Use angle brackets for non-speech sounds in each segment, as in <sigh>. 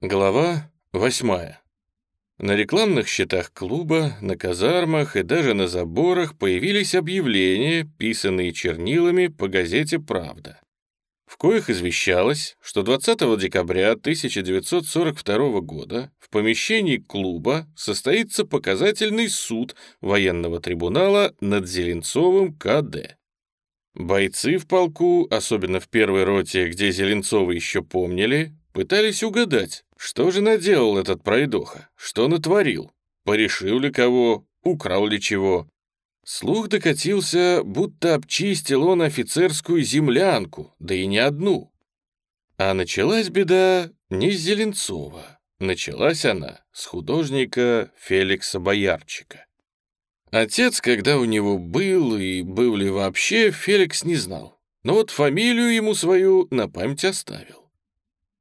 Глава восьмая. На рекламных счетах клуба, на казармах и даже на заборах появились объявления, писанные чернилами по газете «Правда», в коих извещалось, что 20 декабря 1942 года в помещении клуба состоится показательный суд военного трибунала над Зеленцовым КД. Бойцы в полку, особенно в первой роте, где Зеленцова еще помнили, пытались угадать, что же наделал этот пройдоха? Что натворил? Порешил ли кого? Украл ли чего? Слух докатился, будто обчистил он офицерскую землянку, да и не одну. А началась беда не с Зеленцова. Началась она с художника Феликса Боярчика. Отец, когда у него был и был ли вообще, Феликс не знал. Но вот фамилию ему свою на память оставил.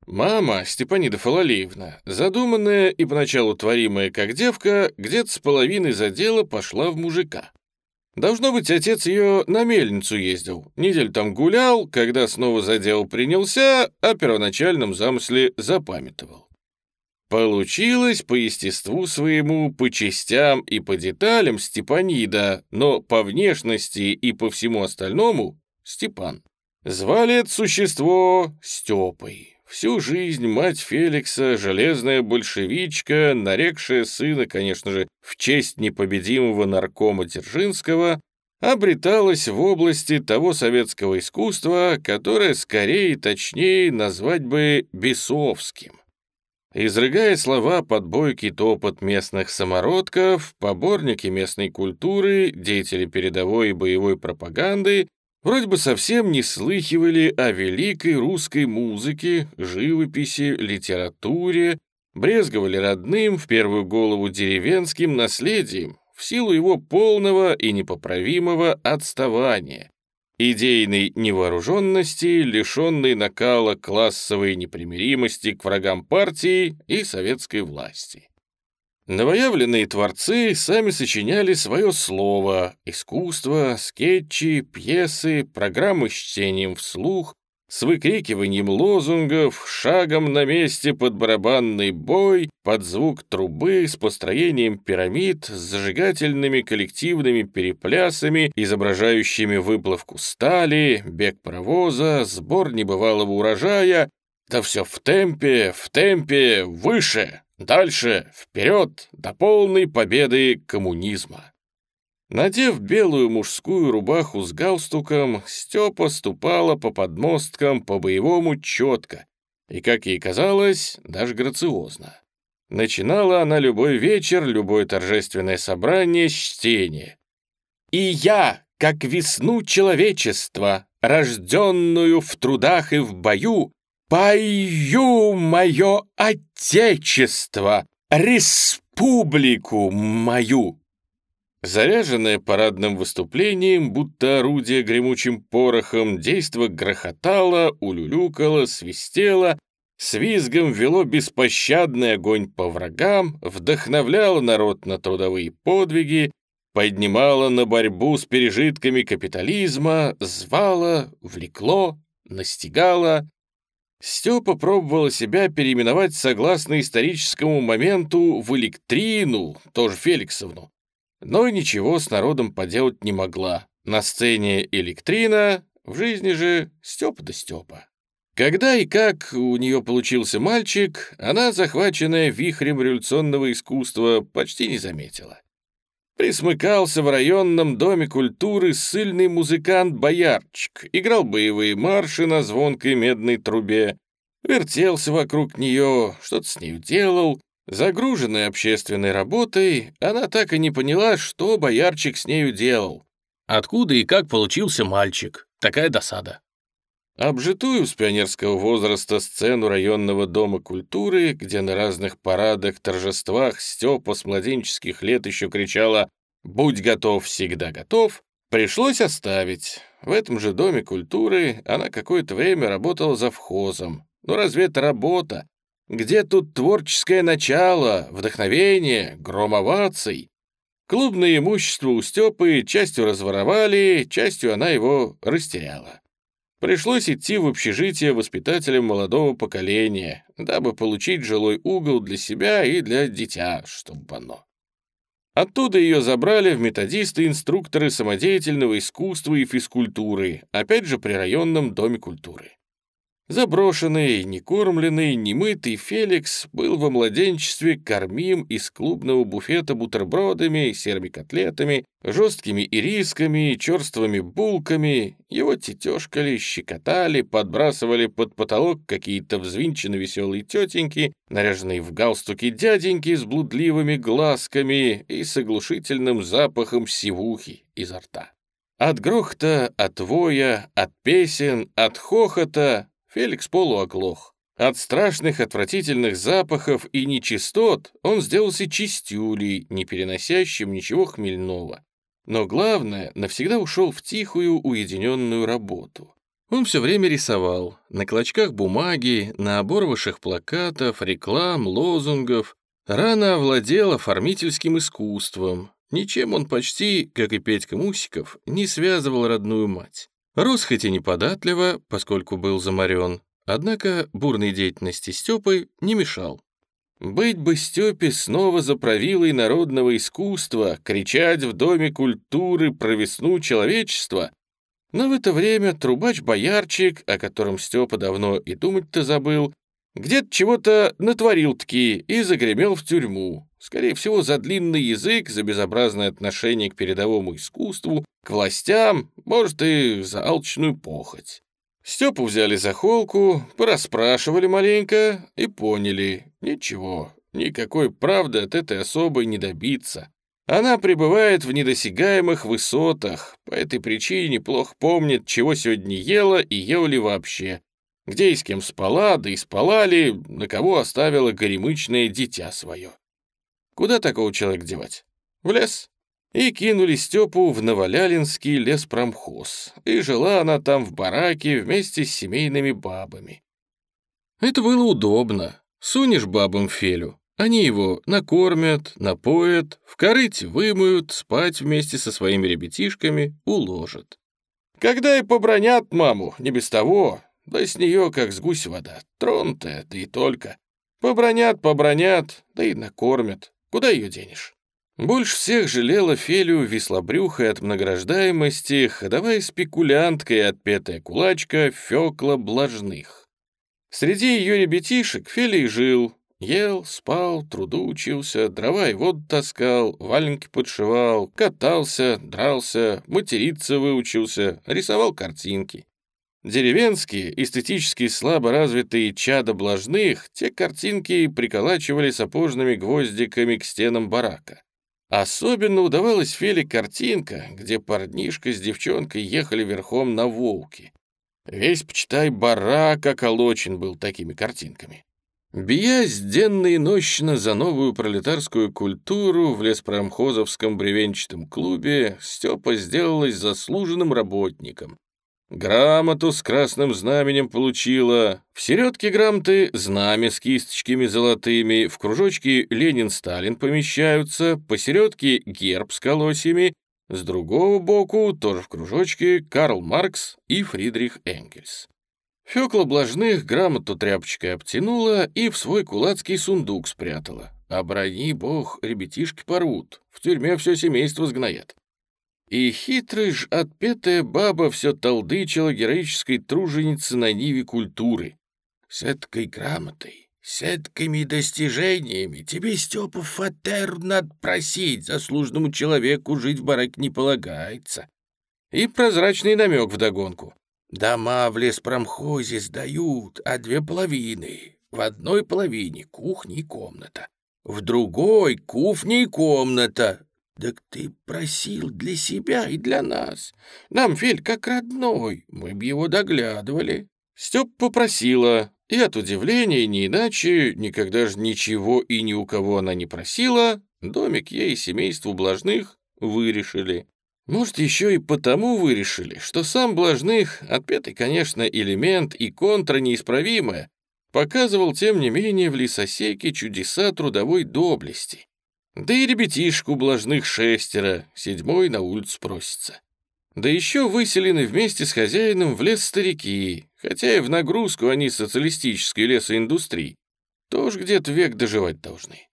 Мама, Степанида Фалалеевна, задуманная и поначалу творимая как девка, где-то с половины задела пошла в мужика. Должно быть, отец ее на мельницу ездил, неделю там гулял, когда снова за дело принялся, о первоначальном замысле запамятовал. Получилось по естеству своему, по частям и по деталям Степанида, но по внешности и по всему остальному — Степан. Звали это существо Степой. Всю жизнь мать Феликса, железная большевичка, нарекшая сына, конечно же, в честь непобедимого наркома Дзержинского, обреталась в области того советского искусства, которое скорее и точнее назвать бы бесовским. Изрыгая слова под бойкий топот местных самородков, поборники местной культуры, деятели передовой и боевой пропаганды, Вроде бы совсем не слыхивали о великой русской музыке, живописи, литературе, брезговали родным, в первую голову деревенским наследием, в силу его полного и непоправимого отставания, идейной невооруженности, лишенной накала классовой непримиримости к врагам партии и советской власти. Новоявленные творцы сами сочиняли свое слово, искусство, скетчи, пьесы, программы с чтением вслух, с выкрикиванием лозунгов, шагом на месте под барабанный бой, под звук трубы, с построением пирамид, с зажигательными коллективными переплясами, изображающими выплавку стали, бег паровоза, сбор небывалого урожая, да все в темпе, в темпе, выше, Дальше, вперед, до полной победы коммунизма. Надев белую мужскую рубаху с галстуком, Степа ступала по подмосткам по-боевому четко и, как ей казалось, даже грациозно. Начинала она любой вечер, любое торжественное собрание с чтения. «И я, как весну человечества, рожденную в трудах и в бою, Пою мое отечество, республику мою!» Заряженное парадным выступлением, будто орудие гремучим порохом, действо грохотало, улюлюкало, свистело, с визгом вело беспощадный огонь по врагам, вдохновляло народ на трудовые подвиги, поднимало на борьбу с пережитками капитализма, звало, влекло, настигало, Степа пробовала себя переименовать согласно историческому моменту в Электрину, тоже Феликсовну. Но ничего с народом поделать не могла. На сцене Электрина, в жизни же Степа да Степа. Когда и как у нее получился мальчик, она, захваченная вихрем революционного искусства, почти не заметила. Присмыкался в районном доме культуры сильный музыкант-боярчик, играл боевые марши на звонкой медной трубе, вертелся вокруг нее, что-то с ней делал. Загруженная общественной работой, она так и не поняла, что боярчик с нею делал. Откуда и как получился мальчик? Такая досада. Обжитую с пионерского возраста сцену районного дома культуры, где на разных парадах, торжествах Степа с младенческих лет еще кричала «Будь готов, всегда готов», пришлось оставить. В этом же доме культуры она какое-то время работала завхозом. Но разве это работа? Где тут творческое начало, вдохновение, гром оваций? Клубное имущество у Степы частью разворовали, частью она его растеряла. Пришлось идти в общежитие воспитателем молодого поколения, дабы получить жилой угол для себя и для дитя, чтобы оно. Оттуда ее забрали в методисты-инструкторы самодеятельного искусства и физкультуры, опять же при районном доме культуры. Заброшенный, некормленный, немытый Феликс был во младенчестве кормим из клубного буфета бутербродами, серыми котлетами, жесткими ирисками, черствыми булками. Его тетешкали, щекотали, подбрасывали под потолок какие-то взвинченно веселые тетеньки, наряженные в галстуки дяденьки с блудливыми глазками и с оглушительным запахом сивухи изо рта. От грохота, от воя, от песен, от хохота Феликс полуоглох. От страшных отвратительных запахов и нечистот он сделался чистюлей, не переносящим ничего хмельного. Но главное, навсегда ушел в тихую, уединенную работу. Он все время рисовал, на клочках бумаги, на оборвышах плакатов, реклам, лозунгов. Рано овладел оформительским искусством. Ничем он почти, как и Петька Мусиков, не связывал родную мать. Рос хоть и неподатливо, поскольку был заморен, однако бурной деятельности Степы не мешал. Быть бы Степе снова за правилой народного искусства, кричать в Доме культуры про весну человечества. Но в это время трубач-боярчик, о котором Степа давно и думать-то забыл, где-то чего-то натворил-таки и загремел в тюрьму. Скорее всего, за длинный язык, за безобразное отношение к передовому искусству, к властям, может, и за алчную похоть. Степу взяли за холку, порасспрашивали маленько и поняли. Ничего, никакой правды от этой особы не добиться. Она пребывает в недосягаемых высотах, по этой причине плохо помнит, чего сегодня ела и ела ли вообще, где и с кем спала, да и спала ли, на кого оставила горемычное дитя свое. Куда такого человека девать? В лес. И кинули Степу в Новолялинский леспромхоз, и жила она там в бараке вместе с семейными бабами. Это было удобно. Сунешь бабам Фелю, они его накормят, напоят, в корыте вымоют, спать вместе со своими ребятишками уложат. Когда и побронят маму, не без того, да с нее, как с гусь вода, тронутая, да и только. Побронят, побронят, да и накормят. Куда ее денешь? Больше всех жалела Фелю веслобрюхой от многорождаемости, ходовая спекулянтка и отпетая кулачка Фёкла Блажных. Среди ее ребятишек Фелий жил, ел, спал, труду учился, дрова и воду таскал, валенки подшивал, катался, дрался, материться выучился, рисовал картинки. Деревенские, эстетически слабо развитые чада блажных, те картинки приколачивали сапожными гвоздиками к стенам барака. Особенно удавалась Феле картинка, где парнишка с девчонкой ехали верхом на волке. Весь, почитай, барак околочен был такими картинками. Биясь денно и нощно за новую пролетарскую культуру в леспромхозовском бревенчатом клубе, Степа сделалась заслуженным работником, Грамоту с красным знаменем получила. В середке грамоты знамя с кисточками золотыми, в кружочке Ленин-Сталин помещаются, посередке герб с колосьями, с другого боку, тоже в кружочке, Карл Маркс и Фридрих Энгельс. Фёкла Блажных грамоту тряпочкой обтянула и в свой кулацкий сундук спрятала. Оброни бог, ребятишки порвут, в тюрьме все семейство сгноят. И хитрый ж отпетая баба все толдычила героической труженице на ниве культуры. С эткой грамотой, с эткими достижениями тебе, Степа, фатер надо просить, заслуженному человеку жить в бараке не полагается. И прозрачный намек вдогонку. Дома в леспромхозе сдают, а две половины. В одной половине кухня и комната, в другой кухня и комната, «Так ты просил для себя и для нас. Нам Фель как родной, мы б его доглядывали». Степ попросила, и от удивления, не иначе, никогда же ничего и ни у кого она не просила, домик ей и семейству Блажных вырешили. Может, еще и потому вырешили, что сам Блажных, отпетый, конечно, элемент и контра неисправимая, показывал, тем не менее, в лесосеке чудеса трудовой доблести. Да и ребятишку блажных шестеро, седьмой на улицу просится. Да еще выселены вместе с хозяином в лес старики, хотя и в нагрузку они социалистической лесоиндустрии. Тоже где-то век доживать должны.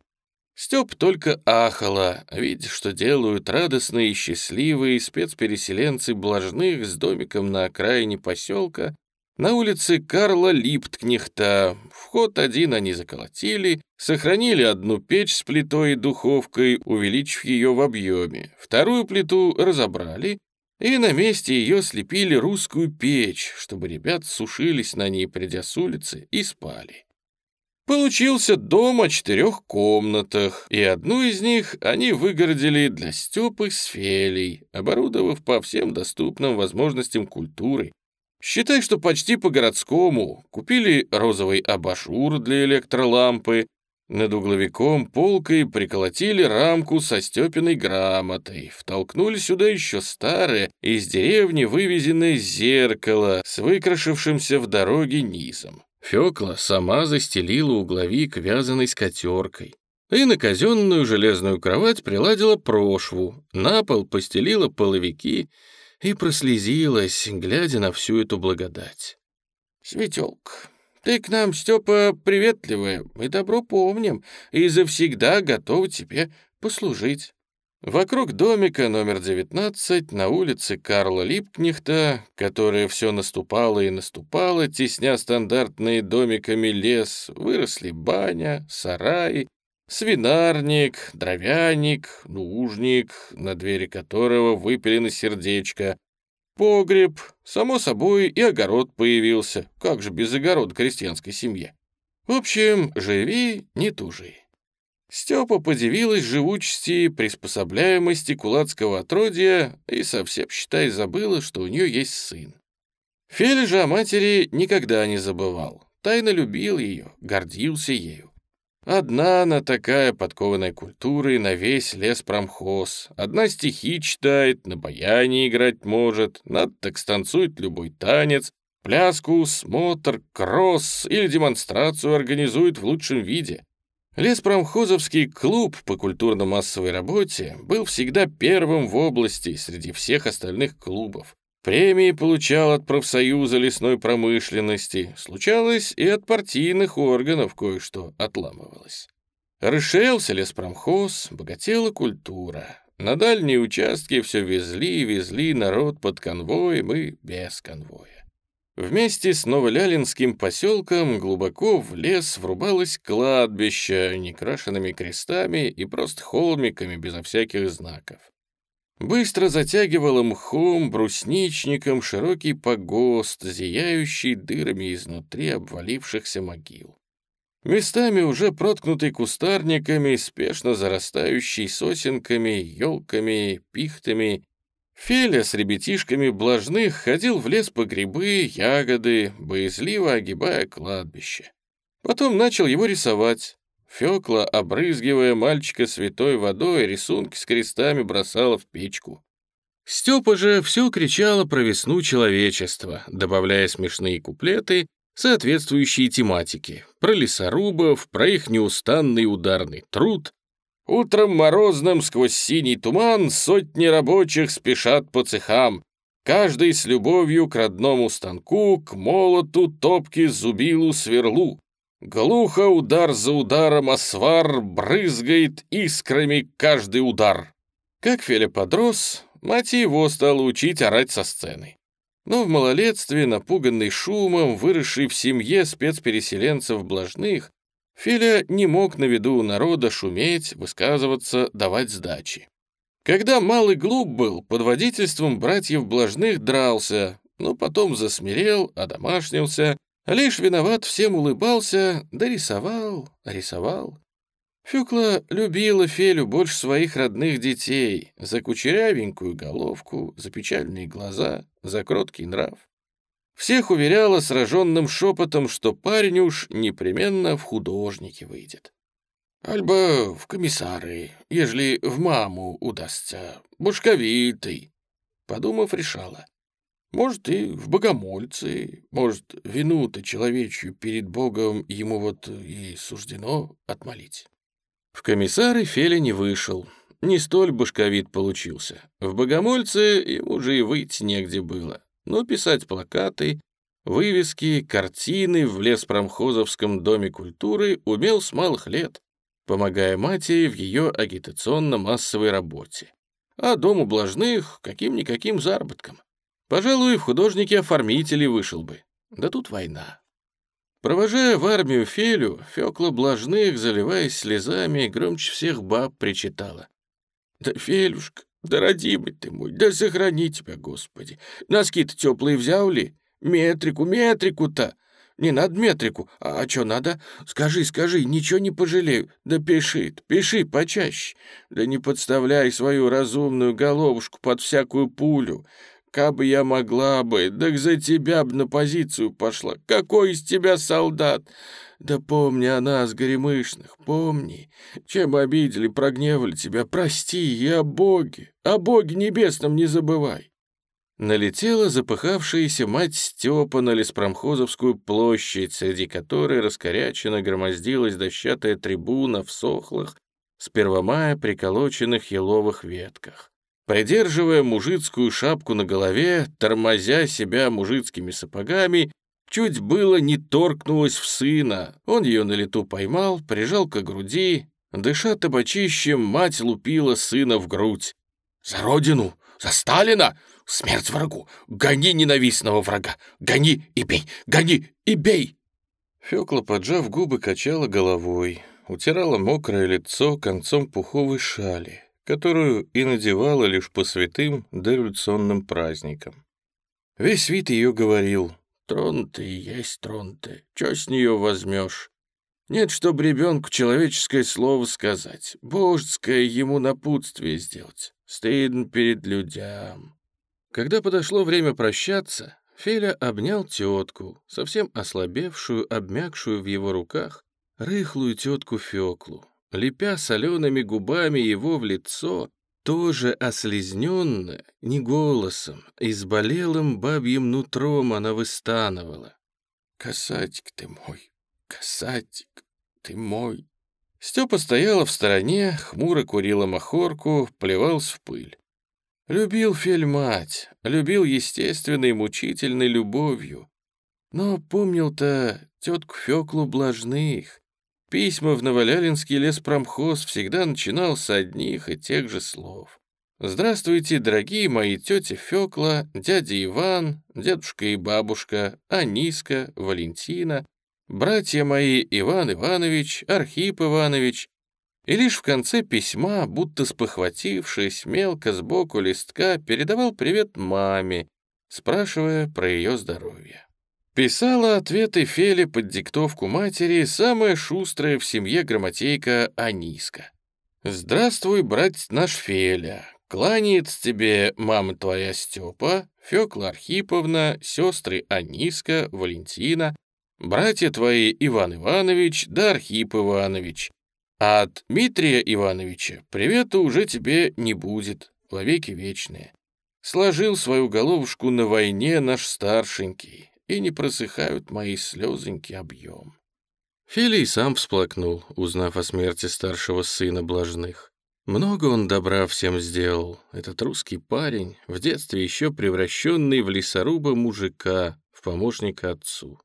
Степ только ахала, видя, что делают радостные и счастливые спецпереселенцы Блажных с домиком на окраине поселка на улице Карла Липткнехта. Вход один они заколотили, сохранили одну печь с плитой и духовкой, увеличив ее в объеме. Вторую плиту разобрали, и на месте ее слепили русскую печь, чтобы ребят сушились на ней, придя с улицы, и спали. Получился дом о четырех комнатах, и одну из них они выгородили для Степы с Фелей, оборудовав по всем доступным возможностям культуры. Считай, что почти по-городскому. Купили розовый абажур для электролампы, над угловиком полкой приколотили рамку со Степиной грамотой, втолкнули сюда еще старое, из деревни вывезенное зеркало с выкрашившимся в дороге низом. Фёкла сама застелила угловик вязаной скатеркой. И на казенную железную кровать приладила прошву, на пол постелила половики и прослезилась, глядя на всю эту благодать. «Светелка, ты к нам, Степа, приветливая, мы добро помним и завсегда готовы тебе послужить. Вокруг домика номер 19 на улице Карла Липкнехта, которая все наступала и наступала, тесня стандартные домиками лес, выросли баня, сарай, свинарник, дровяник, нужник, на двери которого выпилено сердечко, погреб, само собой и огород появился, как же без огорода крестьянской семье. В общем, живи, не тужи. Степа подивилась живучести, приспособляемости кулацкого отродья и совсем, считай, забыла, что у нее есть сын. Феля же о матери никогда не забывал, тайно любил ее, гордился ею. Одна она такая подкованная культурой на весь лес промхоз. Одна стихи читает, на баяне играть может, надо так станцует любой танец, пляску, смотр, кросс или демонстрацию организует в лучшем виде. Леспромхозовский клуб по культурно-массовой работе был всегда первым в области среди всех остальных клубов. Премии получал от профсоюза лесной промышленности, случалось и от партийных органов кое-что отламывалось. Расширялся леспромхоз, богатела культура. На дальние участки все везли и везли народ под конвоем и без конвоя. Вместе с Новолялинским поселком глубоко в лес врубалось кладбище, некрашенными крестами и просто холмиками безо всяких знаков. Быстро затягивало мхом, брусничником широкий погост, зияющий дырами изнутри обвалившихся могил. Местами уже проткнутый кустарниками, спешно зарастающий сосенками, елками, пихтами Феля с ребятишками блажных ходил в лес по грибы, ягоды, боязливо огибая кладбище. Потом начал его рисовать. Фёкла, обрызгивая мальчика святой водой, рисунки с крестами бросала в печку. Степа же все кричала про весну человечества, добавляя смешные куплеты, соответствующие тематике, про лесорубов, про их неустанный ударный труд, Утром морозным сквозь синий туман сотни рабочих спешат по цехам, каждый с любовью к родному станку, к молоту, топке, зубилу, сверлу. Глухо удар за ударом освар брызгает искрами каждый удар. Как Феля подрос, мать его стала учить орать со сцены. Но в малолетстве, напуганный шумом, выросший в семье спецпереселенцев блажных, Филя не мог на виду у народа шуметь, высказываться, давать сдачи. Когда малый глуп был, под водительством братьев Блажных дрался, но потом засмирел, одомашнился, лишь виноват всем улыбался, да рисовал, рисовал. Фюкла любила Фелю больше своих родных детей за кучерявенькую головку, за печальные глаза, за кроткий нрав. Всех уверяла сраженным шепотом, что парень уж непременно в художники выйдет. Альба в комиссары, ежели в маму удастся, башковитый. Подумав, решала. Может, и в богомольцы, может, вину-то человечью перед Богом ему вот и суждено отмолить. В комиссары Феля не вышел. Не столь башковит получился. В Богомольце ему же и выйти негде было. Но писать плакаты, вывески, картины в леспромхозовском доме культуры умел с малых лет, помогая матери в ее агитационно-массовой работе. А дому блажных каким-никаким заработком. Пожалуй, в художники-оформители вышел бы. Да тут война. Провожая в армию Фелю, Фёкла Блажных, заливаясь слезами, громче всех баб причитала. «Да, Фелюшка, да родимый ты мой, да сохрани тебя, Господи! Носки-то теплые взял ли? Метрику, метрику-то! Не надо метрику, а, а что надо? Скажи, скажи, ничего не пожалею. Да пиши, пиши почаще. Да не подставляй свою разумную головушку под всякую пулю. Кабы я могла бы, так за тебя б на позицию пошла. Какой из тебя солдат? Да помни о нас, горемышных, помни. Чем обидели, прогневали тебя, прости и о Боге, о Боге небесном не забывай. Налетела запыхавшаяся мать Степа на леспромхозовскую площадь, среди которой раскоряченно громоздилась дощатая трибуна в сохлых, с первомая приколоченных еловых ветках. Придерживая мужицкую шапку на голове, тормозя себя мужицкими сапогами, чуть было не торкнулась в сына. Он ее на лету поймал, прижал к груди. Дыша табачищем, мать лупила сына в грудь. «За родину! За Сталина! Смерть врагу! Гони ненавистного врага! Гони и бей! Гони и бей!» Фёкла, поджав губы, качала головой, утирала мокрое лицо концом пуховой шали которую и надевала лишь по святым дореволюционным праздникам. Весь вид ее говорил, «Трон ты и есть трон ты, что с нее возьмешь? Нет, чтоб ребенку человеческое слово сказать, божеское ему напутствие сделать, стыдно перед людям». Когда подошло время прощаться, Феля обнял тетку, совсем ослабевшую, обмякшую в его руках, рыхлую тетку Феклу, лепя солеными губами его в лицо, тоже ослезненно, не голосом, изболелым бабьим нутром она выстанывала. «Касатик ты мой, касатик ты мой». Степа стояла в стороне, хмуро курила махорку, плевался в пыль. Любил Фель мать, любил естественной мучительной любовью, но помнил-то тетку Феклу Блажных, Письма в Новолялинский леспромхоз всегда начинал с одних и тех же слов. «Здравствуйте, дорогие мои тети Фёкла, дядя Иван, дедушка и бабушка, Аниска, Валентина, братья мои Иван Иванович, Архип Иванович». И лишь в конце письма, будто спохватившись, мелко сбоку листка передавал привет маме, спрашивая про ее здоровье. Писала ответы Фели под диктовку матери самая шустрая в семье грамотейка Аниска. «Здравствуй, брать наш Феля. Кланяется тебе мама твоя Степа, Фёкла Архиповна, сестры Аниска, Валентина, братья твои Иван Иванович да Архип Иванович. А от Дмитрия Ивановича привета уже тебе не будет, вовеки вечные. Сложил свою головушку на войне наш старшенький, и не просыхают мои слезоньки объем. Филий сам всплакнул, узнав о смерти старшего сына Блажных. Много он добра всем сделал, этот русский парень, в детстве еще превращенный в лесоруба мужика, в помощника отцу.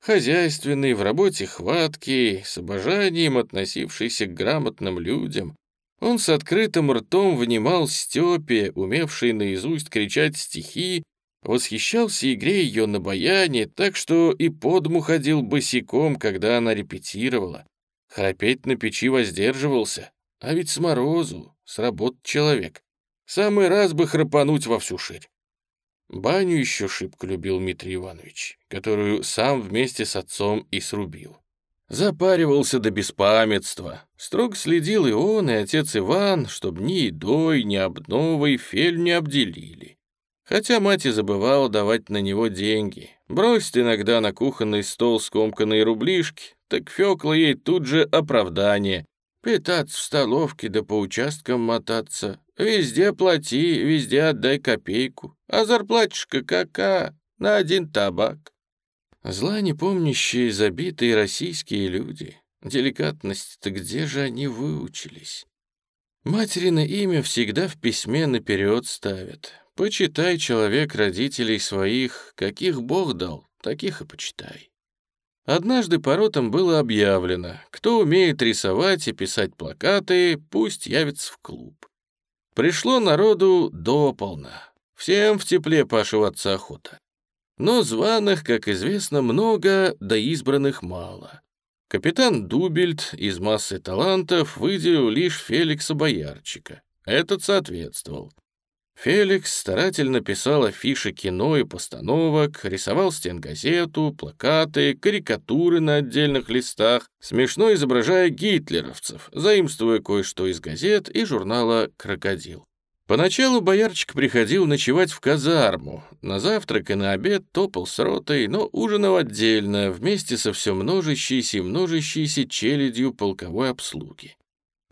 Хозяйственный, в работе хваткий, с обожанием относившийся к грамотным людям, он с открытым ртом внимал Степе, умевший наизусть кричать стихи Восхищался игре ее на баяне, так что и под дому ходил босиком, когда она репетировала. Храпеть на печи воздерживался, а ведь с морозу, с работ человек. Самый раз бы храпануть во всю ширь. Баню еще шибко любил Дмитрий Иванович, которую сам вместе с отцом и срубил. Запаривался до беспамятства. Строго следил и он, и отец Иван, чтобы ни едой, ни обновой фель не обделили. Хотя мать и забывала давать на него деньги. Бросит иногда на кухонный стол скомканные рублишки, так Фёкла ей тут же оправдание. Питаться в столовке да по участкам мотаться. Везде плати, везде отдай копейку. А зарплатишка кака? На один табак. Зла непомнящие забитые российские люди. Деликатность-то где же они выучились? Материно имя всегда в письме наперед ставят. Почитай человек родителей своих, каких Бог дал, таких и почитай. Однажды по ротам было объявлено, кто умеет рисовать и писать плакаты, пусть явится в клуб. Пришло народу дополно. Всем в тепле пошиваться охота. Но званых, как известно, много, да избранных мало. Капитан Дубельт из массы талантов выделил лишь Феликса Боярчика. Этот соответствовал. Феликс старательно писал афиши кино и постановок, рисовал стенгазету, плакаты, карикатуры на отдельных листах, смешно изображая гитлеровцев, заимствуя кое-что из газет и журнала «Крокодил». Поначалу боярчик приходил ночевать в казарму, на завтрак и на обед топал с ротой, но ужинал отдельно, вместе со все множащейся и множащейся челядью полковой обслуги.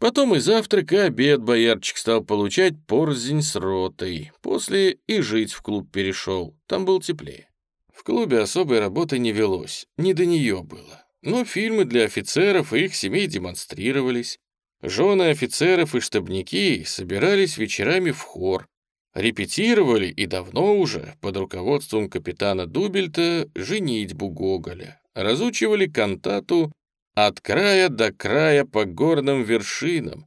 Потом и завтрак, и обед боярчик стал получать порзень с ротой. После и жить в клуб перешел, там был теплее. В клубе особой работы не велось, не до нее было. Но фильмы для офицеров и их семей демонстрировались. Жены офицеров и штабники собирались вечерами в хор, репетировали и давно уже, под руководством капитана Дубельта, женитьбу Гоголя, разучивали кантату от края до края по горным вершинам.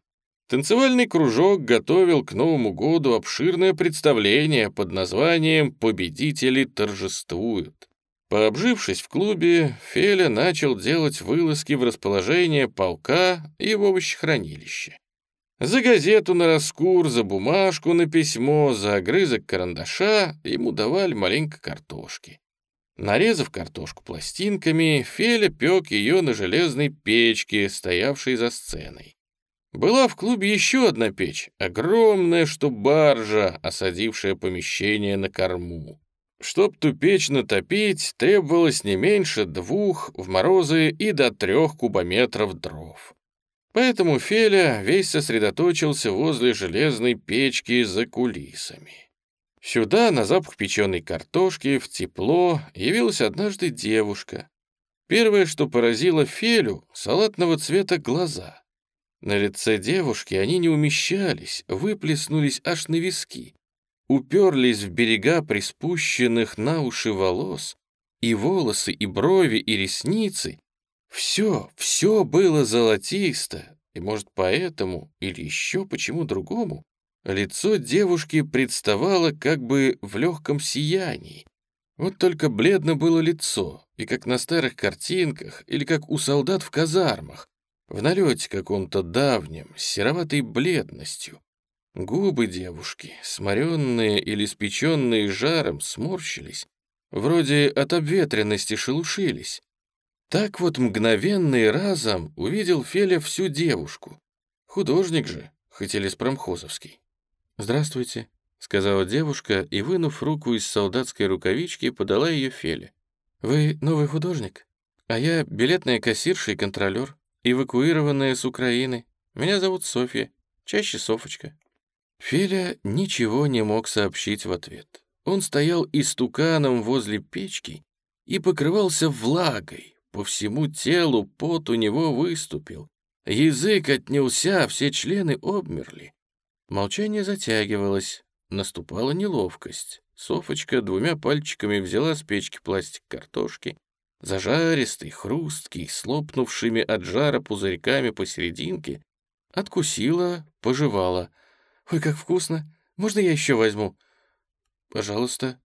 Танцевальный кружок готовил к Новому году обширное представление под названием «Победители торжествуют». Пообжившись в клубе, Феля начал делать вылазки в расположение полка и в овощехранилище. За газету на раскур, за бумажку на письмо, за огрызок карандаша ему давали маленько картошки. Нарезав картошку пластинками, Феля пек ее на железной печке, стоявшей за сценой. Была в клубе еще одна печь, огромная, что баржа, осадившая помещение на корму. Чтоб ту печь натопить, требовалось не меньше двух в морозы и до трех кубометров дров. Поэтому Феля весь сосредоточился возле железной печки за кулисами. Сюда, на запах печеной картошки, в тепло, явилась однажды девушка. Первое, что поразило Фелю, салатного цвета глаза. На лице девушки они не умещались, выплеснулись аж на виски, уперлись в берега приспущенных на уши волос, и волосы, и брови, и ресницы. Все, все было золотисто, и, может, поэтому или еще почему другому Лицо девушки представало как бы в легком сиянии. Вот только бледно было лицо, и как на старых картинках, или как у солдат в казармах, в налете каком-то давнем, с сероватой бледностью. Губы девушки, сморенные или спеченные жаром, сморщились, вроде от обветренности шелушились. Так вот мгновенно и разом увидел Феля всю девушку. Художник же, хоть и леспромхозовский. «Здравствуйте», — сказала девушка и, вынув руку из солдатской рукавички, подала ее Феле. «Вы новый художник? А я билетная кассирша и контролер, эвакуированная с Украины. Меня зовут Софья, чаще Софочка». Феля ничего не мог сообщить в ответ. Он стоял истуканом возле печки и покрывался влагой. По всему телу пот у него выступил. Язык отнялся, все члены обмерли. Молчание затягивалось, наступала неловкость. Софочка двумя пальчиками взяла с печки пластик картошки, зажаристый, хрусткий, слопнувшими от жара пузырьками посерединке, откусила, пожевала. «Ой, как вкусно! Можно я еще возьму?» «Пожалуйста».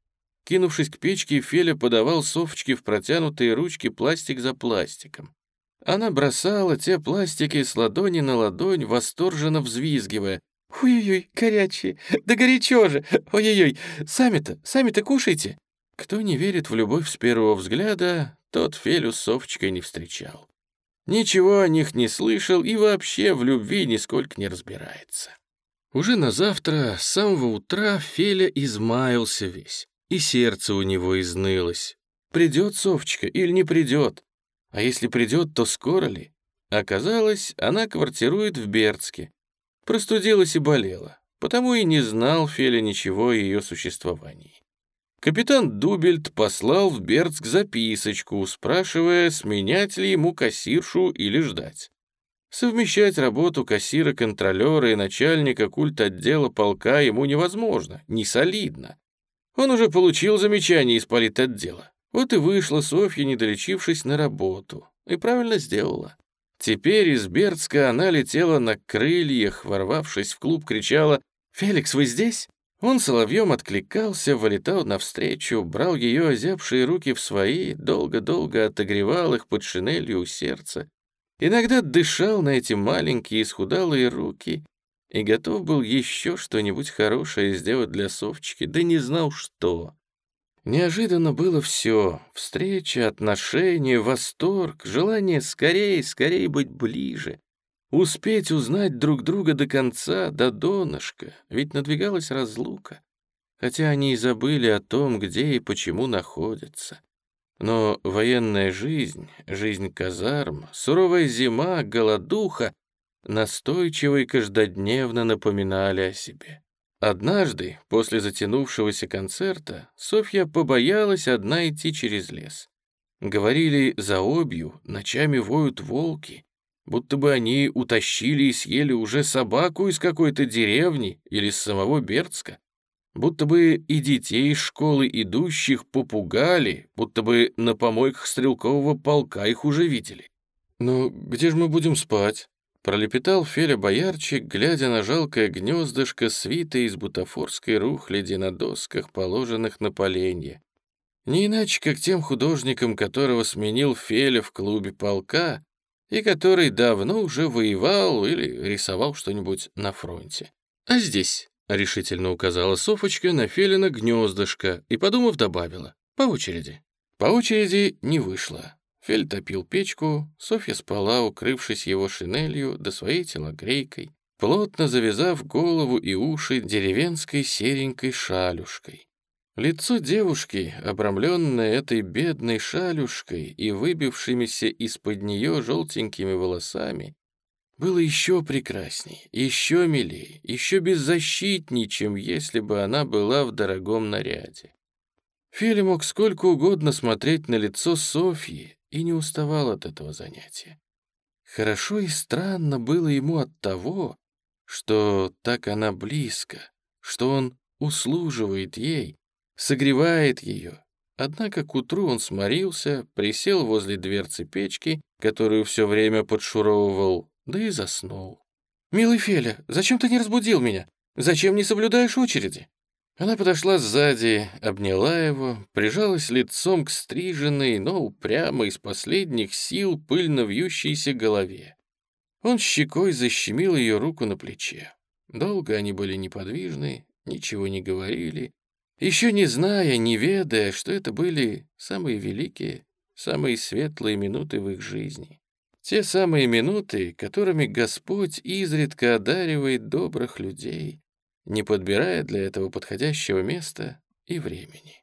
Кинувшись к печке, Феля подавал Софочке в протянутые ручки пластик за пластиком. Она бросала те пластики с ладони на ладонь, восторженно взвизгивая. «Ой-ой-ой, горячие! Да горячо же! Ой-ой-ой! Сами-то, сами-то кушайте!» Кто не верит в любовь с первого взгляда, тот Фелю с Софочкой не встречал. Ничего о них не слышал и вообще в любви нисколько не разбирается. Уже на завтра, с самого утра, Феля измаялся весь, и сердце у него изнылось. Придет Софочка или не придет? А если придет, то скоро ли? Оказалось, она квартирует в Бердске, Простудилась и болела, потому и не знал Феля ничего о ее существовании. Капитан Дубельт послал в Бердск записочку, спрашивая, сменять ли ему кассиршу или ждать. Совмещать работу кассира-контролера и начальника культ отдела полка ему невозможно, не солидно. Он уже получил замечание из политотдела. Вот и вышла Софья, не долечившись на работу. И правильно сделала. Теперь из Бердска она летела на крыльях, ворвавшись в клуб, кричала «Феликс, вы здесь?» Он соловьем откликался, вылетал навстречу, брал ее озябшие руки в свои, долго-долго отогревал их под шинелью у сердца. Иногда дышал на эти маленькие исхудалые руки и готов был еще что-нибудь хорошее сделать для Совчики, да не знал что. Неожиданно было все — встреча, отношения, восторг, желание скорее, скорее быть ближе. Успеть узнать друг друга до конца, до донышка, ведь надвигалась разлука. Хотя они и забыли о том, где и почему находятся. Но военная жизнь, жизнь казарм, суровая зима, голодуха настойчиво и каждодневно напоминали о себе. Однажды, после затянувшегося концерта, Софья побоялась одна идти через лес. Говорили, за обью ночами воют волки, будто бы они утащили и съели уже собаку из какой-то деревни или с самого Бердска, будто бы и детей из школы идущих попугали, будто бы на помойках стрелкового полка их уже видели. «Но где же мы будем спать?» Пролепетал Феля Боярчик, глядя на жалкое гнездышко, свитое из бутафорской рухляди на досках, положенных на поленье. Не иначе, как тем художникам, которого сменил Феля в клубе полка, и который давно уже воевал или рисовал что-нибудь на фронте. «А здесь?» — решительно указала Софочка на Фелина гнездышко и, подумав, добавила. «По очереди». По очереди не вышло. Фель топил печку, Софья спала, укрывшись его шинелью да своей телогрейкой, плотно завязав голову и уши деревенской серенькой шалюшкой. Лицо девушки, обрамленное этой бедной шалюшкой и выбившимися из-под нее желтенькими волосами, было еще прекрасней, еще милей, еще беззащитней, чем если бы она была в дорогом наряде. Филя мог сколько угодно смотреть на лицо Софьи и не уставал от этого занятия. Хорошо и странно было ему от того, что так она близко, что он услуживает ей, согревает ее. Однако к утру он сморился, присел возле дверцы печки, которую все время подшуровывал, да и заснул. «Милый Феля, зачем ты не разбудил меня? Зачем не соблюдаешь очереди?» Она подошла сзади, обняла его, прижалась лицом к стриженной, но упрямо из последних сил пыльно вьющейся голове. Он щекой защемил ее руку на плече. Долго они были неподвижны, ничего не говорили, еще не зная, не ведая, что это были самые великие, самые светлые минуты в их жизни. Те самые минуты, которыми Господь изредка одаривает добрых людей, не подбирая для этого подходящего места и времени.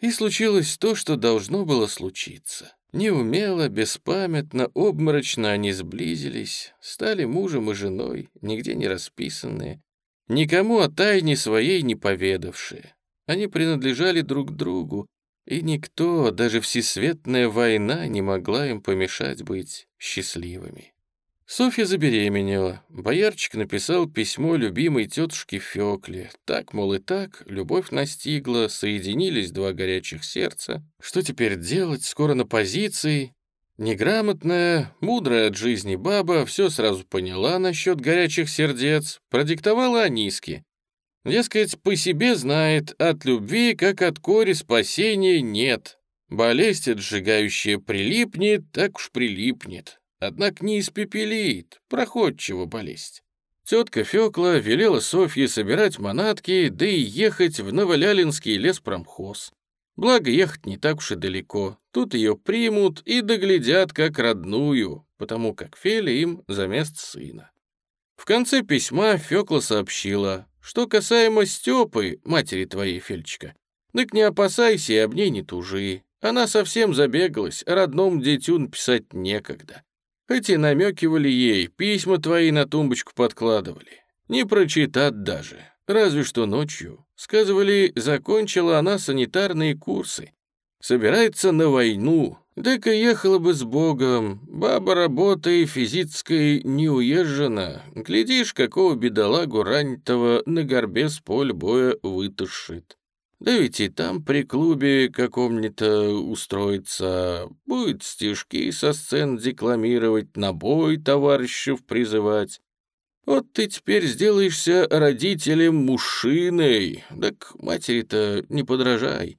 И случилось то, что должно было случиться. Неумело, беспамятно, обморочно они сблизились, стали мужем и женой, нигде не расписанные, никому о тайне своей не поведавшие. Они принадлежали друг другу, и никто, даже всесветная война, не могла им помешать быть счастливыми. Софья забеременела. Боярчик написал письмо любимой тетушке Фекле. Так, мол, и так, любовь настигла, соединились два горячих сердца. Что теперь делать? Скоро на позиции. Неграмотная, мудрая от жизни баба все сразу поняла насчет горячих сердец, продиктовала Аниске. Дескать, по себе знает, от любви, как от кори, спасения нет. Болезнь отжигающая прилипнет, так уж прилипнет. Однако не испепелит, проходчиво болезнь. Тетка Фёкла велела Софье собирать манатки, да и ехать в Новолялинский леспромхоз. Благо, ехать не так уж и далеко. Тут ее примут и доглядят как родную, потому как Феля им за место сына. В конце письма Фёкла сообщила, что касаемо Стёпы, матери твоей, Фельчика, так не опасайся и об ней не тужи. Она совсем забегалась, родному дитю написать некогда. Хоть и намекивали ей, письма твои на тумбочку подкладывали. Не прочитать даже, разве что ночью. Сказывали, закончила она санитарные курсы. Собирается на войну, и ехала бы с Богом. Баба работой физической не уезжена. Глядишь, какого бедолагу ранитого на горбе с поля боя вытащит. Да ведь и там при клубе каком-нибудь устроиться, будет стишки со сцен декламировать, на бой товарищев призывать. Вот ты теперь сделаешься родителем мужчиной, так матери-то не подражай.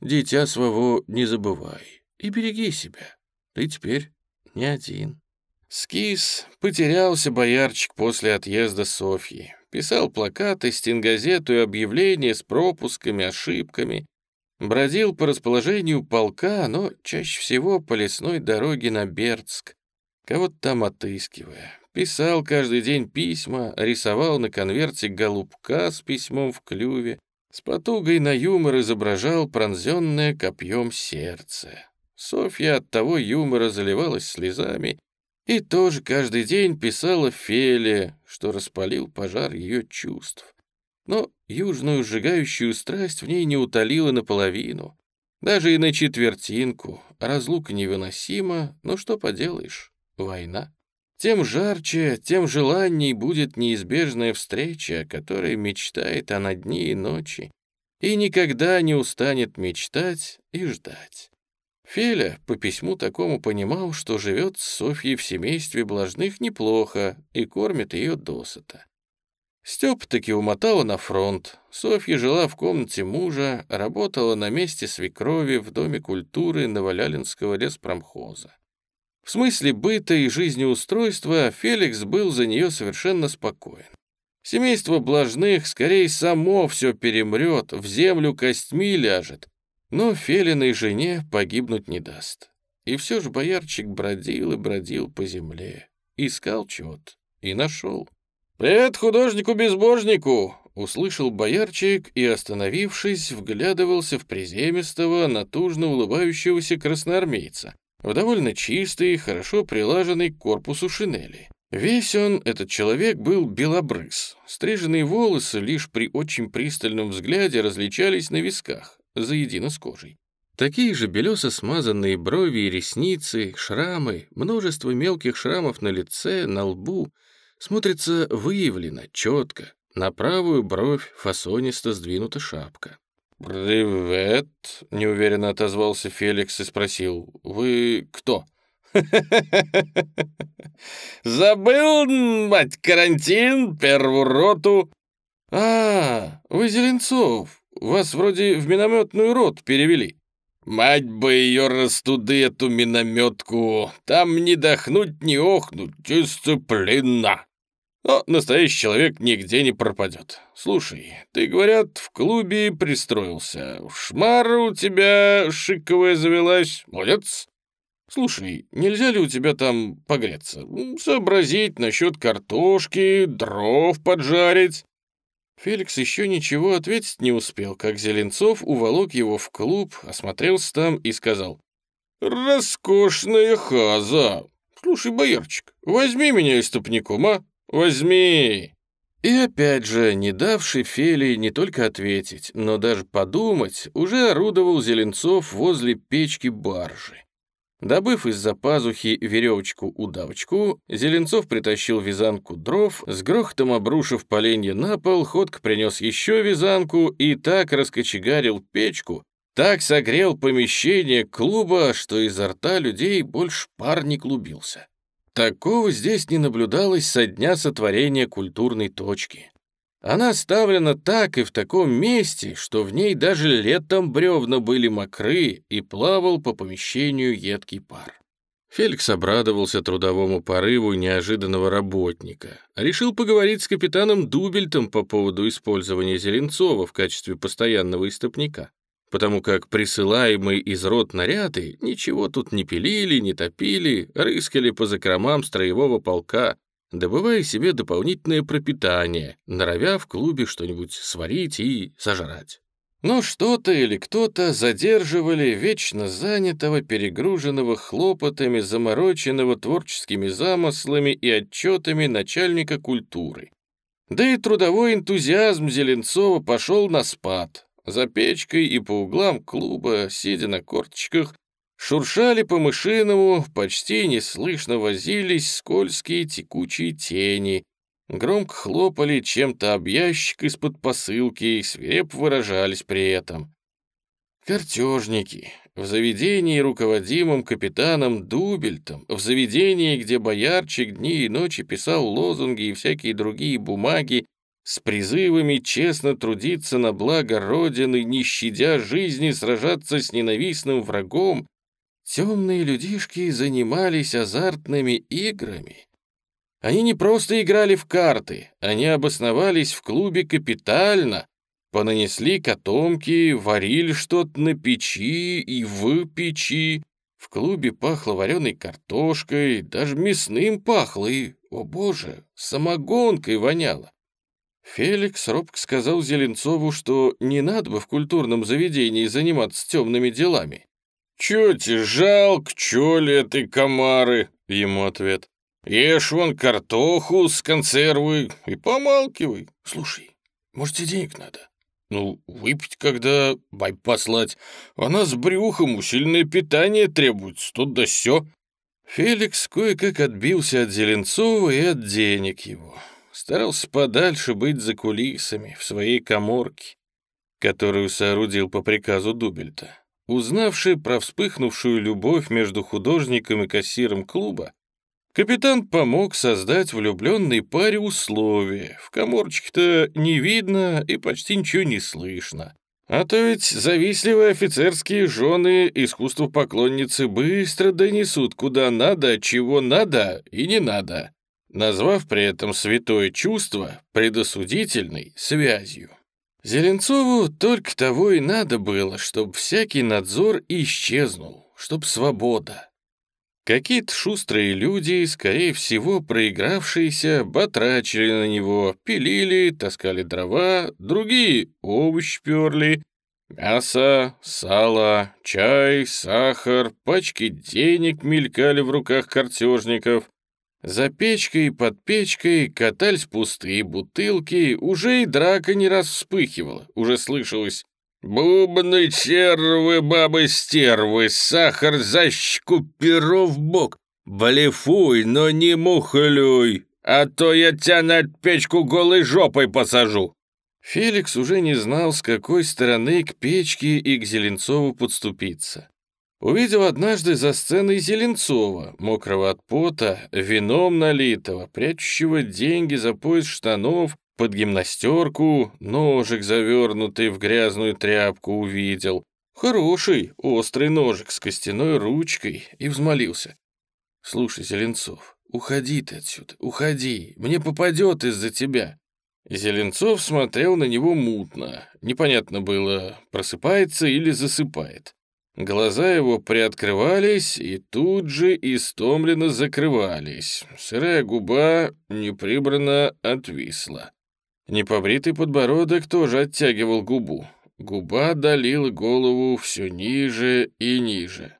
Дитя своего не забывай и береги себя. Ты теперь не один. Скис потерялся боярчик после отъезда Софьи. Писал плакаты, стенгазету и объявления с пропусками, ошибками. Бродил по расположению полка, но чаще всего по лесной дороге на Бердск, кого-то там отыскивая. Писал каждый день письма, рисовал на конверте голубка с письмом в клюве, с потугой на юмор изображал пронзенное копьем сердце. Софья от того юмора заливалась слезами и тоже каждый день писала Феле, что распалил пожар ее чувств. Но южную сжигающую страсть в ней не утолила наполовину, даже и на четвертинку. Разлука невыносима, но что поделаешь, война тем жарче, тем желанней будет неизбежная встреча, которая мечтает она дни и ночи, и никогда не устанет мечтать и ждать. Феля по письму такому понимал, что живет с Софьей в семействе блажных неплохо и кормит ее досыта. Степ таки умотала на фронт. Софья жила в комнате мужа, работала на месте свекрови в Доме культуры Новолялинского леспромхоза. В смысле быта и жизнеустройства Феликс был за нее совершенно спокоен. Семейство Блажных скорее само все перемрет, в землю костьми ляжет, но Фелиной жене погибнуть не даст. И все же боярчик бродил и бродил по земле, искал чего-то и нашел. «Привет художнику-безбожнику!» — услышал боярчик и, остановившись, вглядывался в приземистого, натужно улыбающегося красноармейца в довольно чистый, хорошо прилаженный к корпусу шинели. Весь он, этот человек, был белобрыс. Стриженные волосы лишь при очень пристальном взгляде различались на висках, заедино с кожей. Такие же белесо смазанные брови и ресницы, шрамы, множество мелких шрамов на лице, на лбу, смотрится выявлено, четко. На правую бровь фасонисто сдвинута шапка. «Привет», — неуверенно отозвался Феликс и спросил, «Вы кто?» <laughs> «Забыл, мать, карантин, первую роту». «А, вы Зеленцов, вас вроде в минометную рот перевели». «Мать бы ее растуды, эту минометку! Там не дохнуть, не охнуть, дисциплина!» Но настоящий человек нигде не пропадет. Слушай, ты, говорят, в клубе пристроился. Шмара у тебя шиковая завелась. Молодец. Слушай, нельзя ли у тебя там погреться? Сообразить насчет картошки, дров поджарить. Феликс еще ничего ответить не успел, как Зеленцов уволок его в клуб, осмотрелся там и сказал. «Роскошная хаза! Слушай, боярчик, возьми меня истопником, а? «Возьми!» И опять же, не давший Фелии не только ответить, но даже подумать, уже орудовал Зеленцов возле печки баржи. Добыв из-за пазухи веревочку-удавочку, Зеленцов притащил вязанку дров, с грохотом обрушив поленье на пол, ходк принес еще вязанку и так раскочегарил печку, так согрел помещение клуба, что изо рта людей больше пар не клубился. Такого здесь не наблюдалось со дня сотворения культурной точки. Она оставлена так и в таком месте, что в ней даже летом бревна были мокры и плавал по помещению едкий пар. Феликс обрадовался трудовому порыву неожиданного работника. Решил поговорить с капитаном Дубельтом по поводу использования Зеленцова в качестве постоянного истопника потому как присылаемые из рот наряды ничего тут не пилили, не топили, рыскали по закромам строевого полка, добывая себе дополнительное пропитание, норовя в клубе что-нибудь сварить и сожрать. Но что-то или кто-то задерживали вечно занятого, перегруженного хлопотами, замороченного творческими замыслами и отчетами начальника культуры. Да и трудовой энтузиазм Зеленцова пошел на спад, за печкой и по углам клуба, сидя на корточках, Шуршали по мышиному, почти неслышно возились скользкие текучие тени, громко хлопали чем-то об ящик из-под посылки и свиреп выражались при этом. Картежники. В заведении, руководимом капитаном Дубельтом, в заведении, где боярчик дни и ночи писал лозунги и всякие другие бумаги с призывами честно трудиться на благо Родины, не щадя жизни, сражаться с ненавистным врагом, темные людишки занимались азартными играми. Они не просто играли в карты, они обосновались в клубе капитально, понанесли котомки, варили что-то на печи и в печи. В клубе пахло вареной картошкой, даже мясным пахло и, о боже, самогонкой воняло. Феликс робко сказал Зеленцову, что не надо бы в культурном заведении заниматься темными делами. «Чё тебе жалко, чё ли этой комары?» — ему ответ. «Ешь вон картоху с консервой и помалкивай. Слушай, может, тебе денег надо?» Ну, выпить когда, бай послать. Она с брюхом, усиленное питание требуется, тут да сё. Феликс кое-как отбился от Зеленцова и от денег его. Старался подальше быть за кулисами, в своей коморке, которую соорудил по приказу Дубельта. Узнавший про вспыхнувшую любовь между художником и кассиром клуба, Капитан помог создать влюбленной паре условия. В коморчике-то не видно и почти ничего не слышно. А то ведь завистливые офицерские жены искусству поклонницы быстро донесут куда надо, чего надо и не надо, назвав при этом святое чувство предосудительной связью. Зеленцову только того и надо было, чтобы всякий надзор исчезнул, чтоб свобода. Какие-то шустрые люди, скорее всего, проигравшиеся, батрачили на него, пилили, таскали дрова, другие овощ перли, мясо, сало, чай, сахар, пачки денег мелькали в руках картежников. За печкой под печкой катались пустые бутылки, уже и драка не раз вспыхивала, уже слышалось Бубны червы, бабы-стервы, сахар за щеку, перо в бок. Блефуй, но не мухлюй, а то я тебя на печку голой жопой посажу. Феликс уже не знал, с какой стороны к печке и к Зеленцову подступиться. Увидел однажды за сценой Зеленцова, мокрого от пота, вином налитого, прячущего деньги за пояс штанов под гимнастерку ножик, завернутый в грязную тряпку, увидел. Хороший, острый ножик с костяной ручкой, и взмолился. «Слушай, Зеленцов, уходи ты отсюда, уходи, мне попадет из-за тебя». Зеленцов смотрел на него мутно. Непонятно было, просыпается или засыпает. Глаза его приоткрывались и тут же истомленно закрывались. Сырая губа неприбранно отвисла. Непобритый подбородок тоже оттягивал губу. Губа долила голову все ниже и ниже.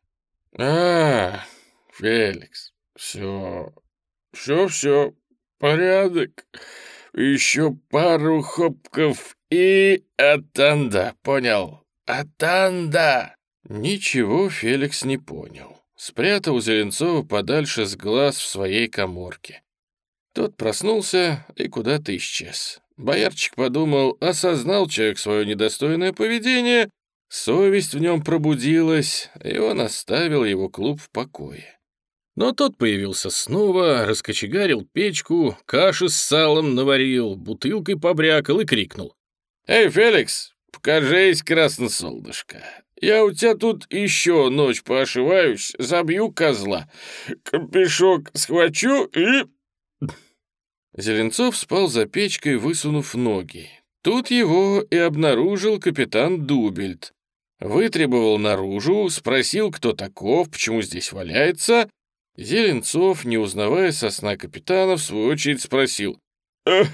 «А, Феликс, все, все-все, порядок. Еще пару хопков и атанда, понял? Атанда!» Ничего Феликс не понял. Спрятал Зеленцова подальше с глаз в своей коморке. Тот проснулся и куда-то исчез. Боярчик подумал, осознал человек свое недостойное поведение, совесть в нем пробудилась, и он оставил его клуб в покое. Но тот появился снова, раскочегарил печку, каши с салом наварил, бутылкой побрякал и крикнул. «Эй, Феликс, покажись, красносолнышко. Я у тебя тут еще ночь поошиваюсь, забью козла, капешок схвачу и...» Зеленцов спал за печкой, высунув ноги. Тут его и обнаружил капитан Дубельт. Вытребовал наружу, спросил, кто таков, почему здесь валяется. Зеленцов, не узнавая со капитана, в свою очередь спросил. «Э,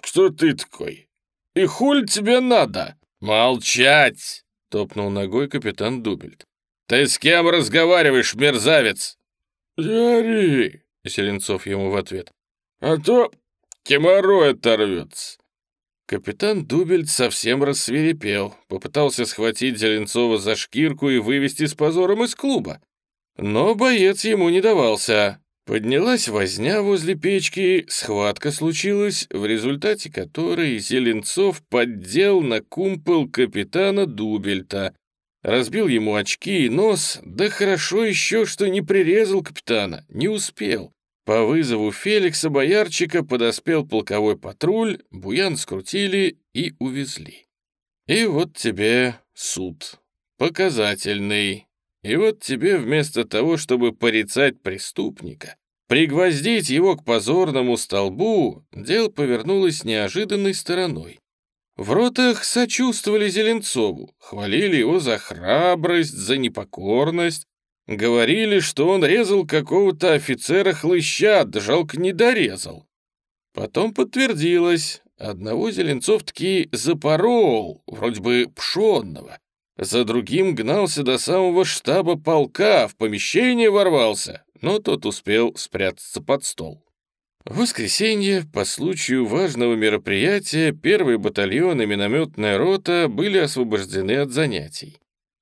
кто ты такой? И хуль тебе надо?» «Молчать!» — топнул ногой капитан Дубельт. «Ты с кем разговариваешь, мерзавец?» «Яри!» — Зеленцов ему в ответ а то геморрой оторвется. Капитан Дубельт совсем рассверепел, попытался схватить Зеленцова за шкирку и вывести с позором из клуба. Но боец ему не давался. Поднялась возня возле печки, схватка случилась, в результате которой Зеленцов поддел на кумпол капитана Дубельта, разбил ему очки и нос, да хорошо еще, что не прирезал капитана, не успел. По вызову Феликса Боярчика подоспел полковой патруль, буян скрутили и увезли. И вот тебе суд. Показательный. И вот тебе вместо того, чтобы порицать преступника, пригвоздить его к позорному столбу, дело повернулось неожиданной стороной. В ротах сочувствовали Зеленцову, хвалили его за храбрость, за непокорность, Говорили, что он резал какого-то офицера хлыща, да жалко не дорезал. Потом подтвердилось, одного Зеленцов таки запорол, вроде бы пшенного. За другим гнался до самого штаба полка, в помещение ворвался, но тот успел спрятаться под стол. В воскресенье, по случаю важного мероприятия, первый батальон и минометная рота были освобождены от занятий.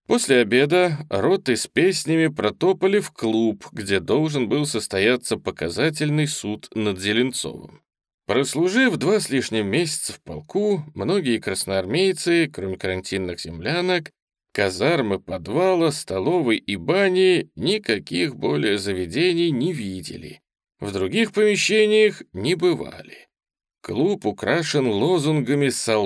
После обеда роты с песнями протопали в клуб, где должен был состояться показательный суд над Зеленцовым. Прослужив два с лишним месяца в полку, многие красноармейцы, кроме карантинных землянок, казармы, подвала, столовой и бани никаких более заведений не видели. В других помещениях не бывали. Клуб украшен лозунгами со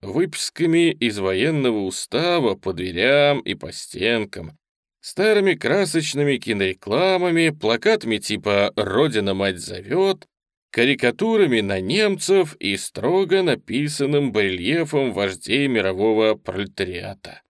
выписками из военного устава по дверям и по стенкам, старыми красочными кинорекламами, плакатами типа «Родина мать зовет», карикатурами на немцев и строго написанным барельефом вождей мирового пролетариата.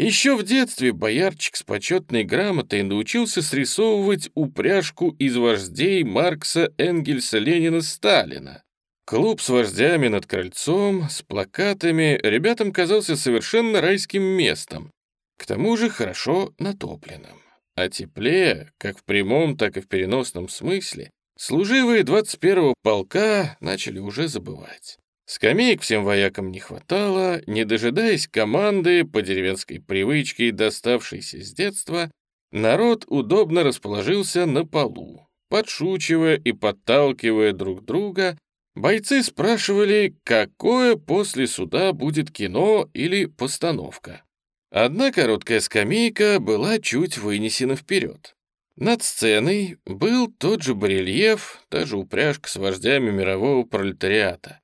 Еще в детстве боярчик с почетной грамотой научился срисовывать упряжку из вождей Маркса, Энгельса, Ленина, Сталина. Клуб с вождями над крыльцом, с плакатами, ребятам казался совершенно райским местом, к тому же хорошо натопленным. О тепле, как в прямом, так и в переносном смысле, служивые 21-го полка начали уже забывать. Скамеек всем воякам не хватало, не дожидаясь команды по деревенской привычке, доставшейся с детства, народ удобно расположился на полу, подшучивая и подталкивая друг друга, Бойцы спрашивали, какое после суда будет кино или постановка. Одна короткая скамейка была чуть вынесена вперед. Над сценой был тот же барельеф, та же упряжка с вождями мирового пролетариата.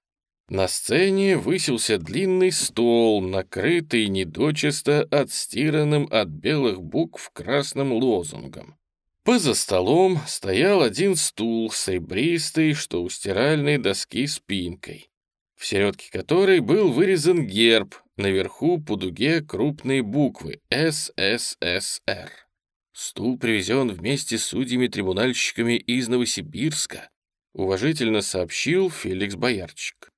На сцене высился длинный стол, накрытый недочисто отстиранным от белых букв красным лозунгом. Поза столом стоял один стул с что у стиральной доски спинкой, в середке которой был вырезан герб, наверху по дуге крупные буквы «СССР». Стул привезен вместе с судьями-трибунальщиками из Новосибирска, уважительно сообщил Феликс Боярчик.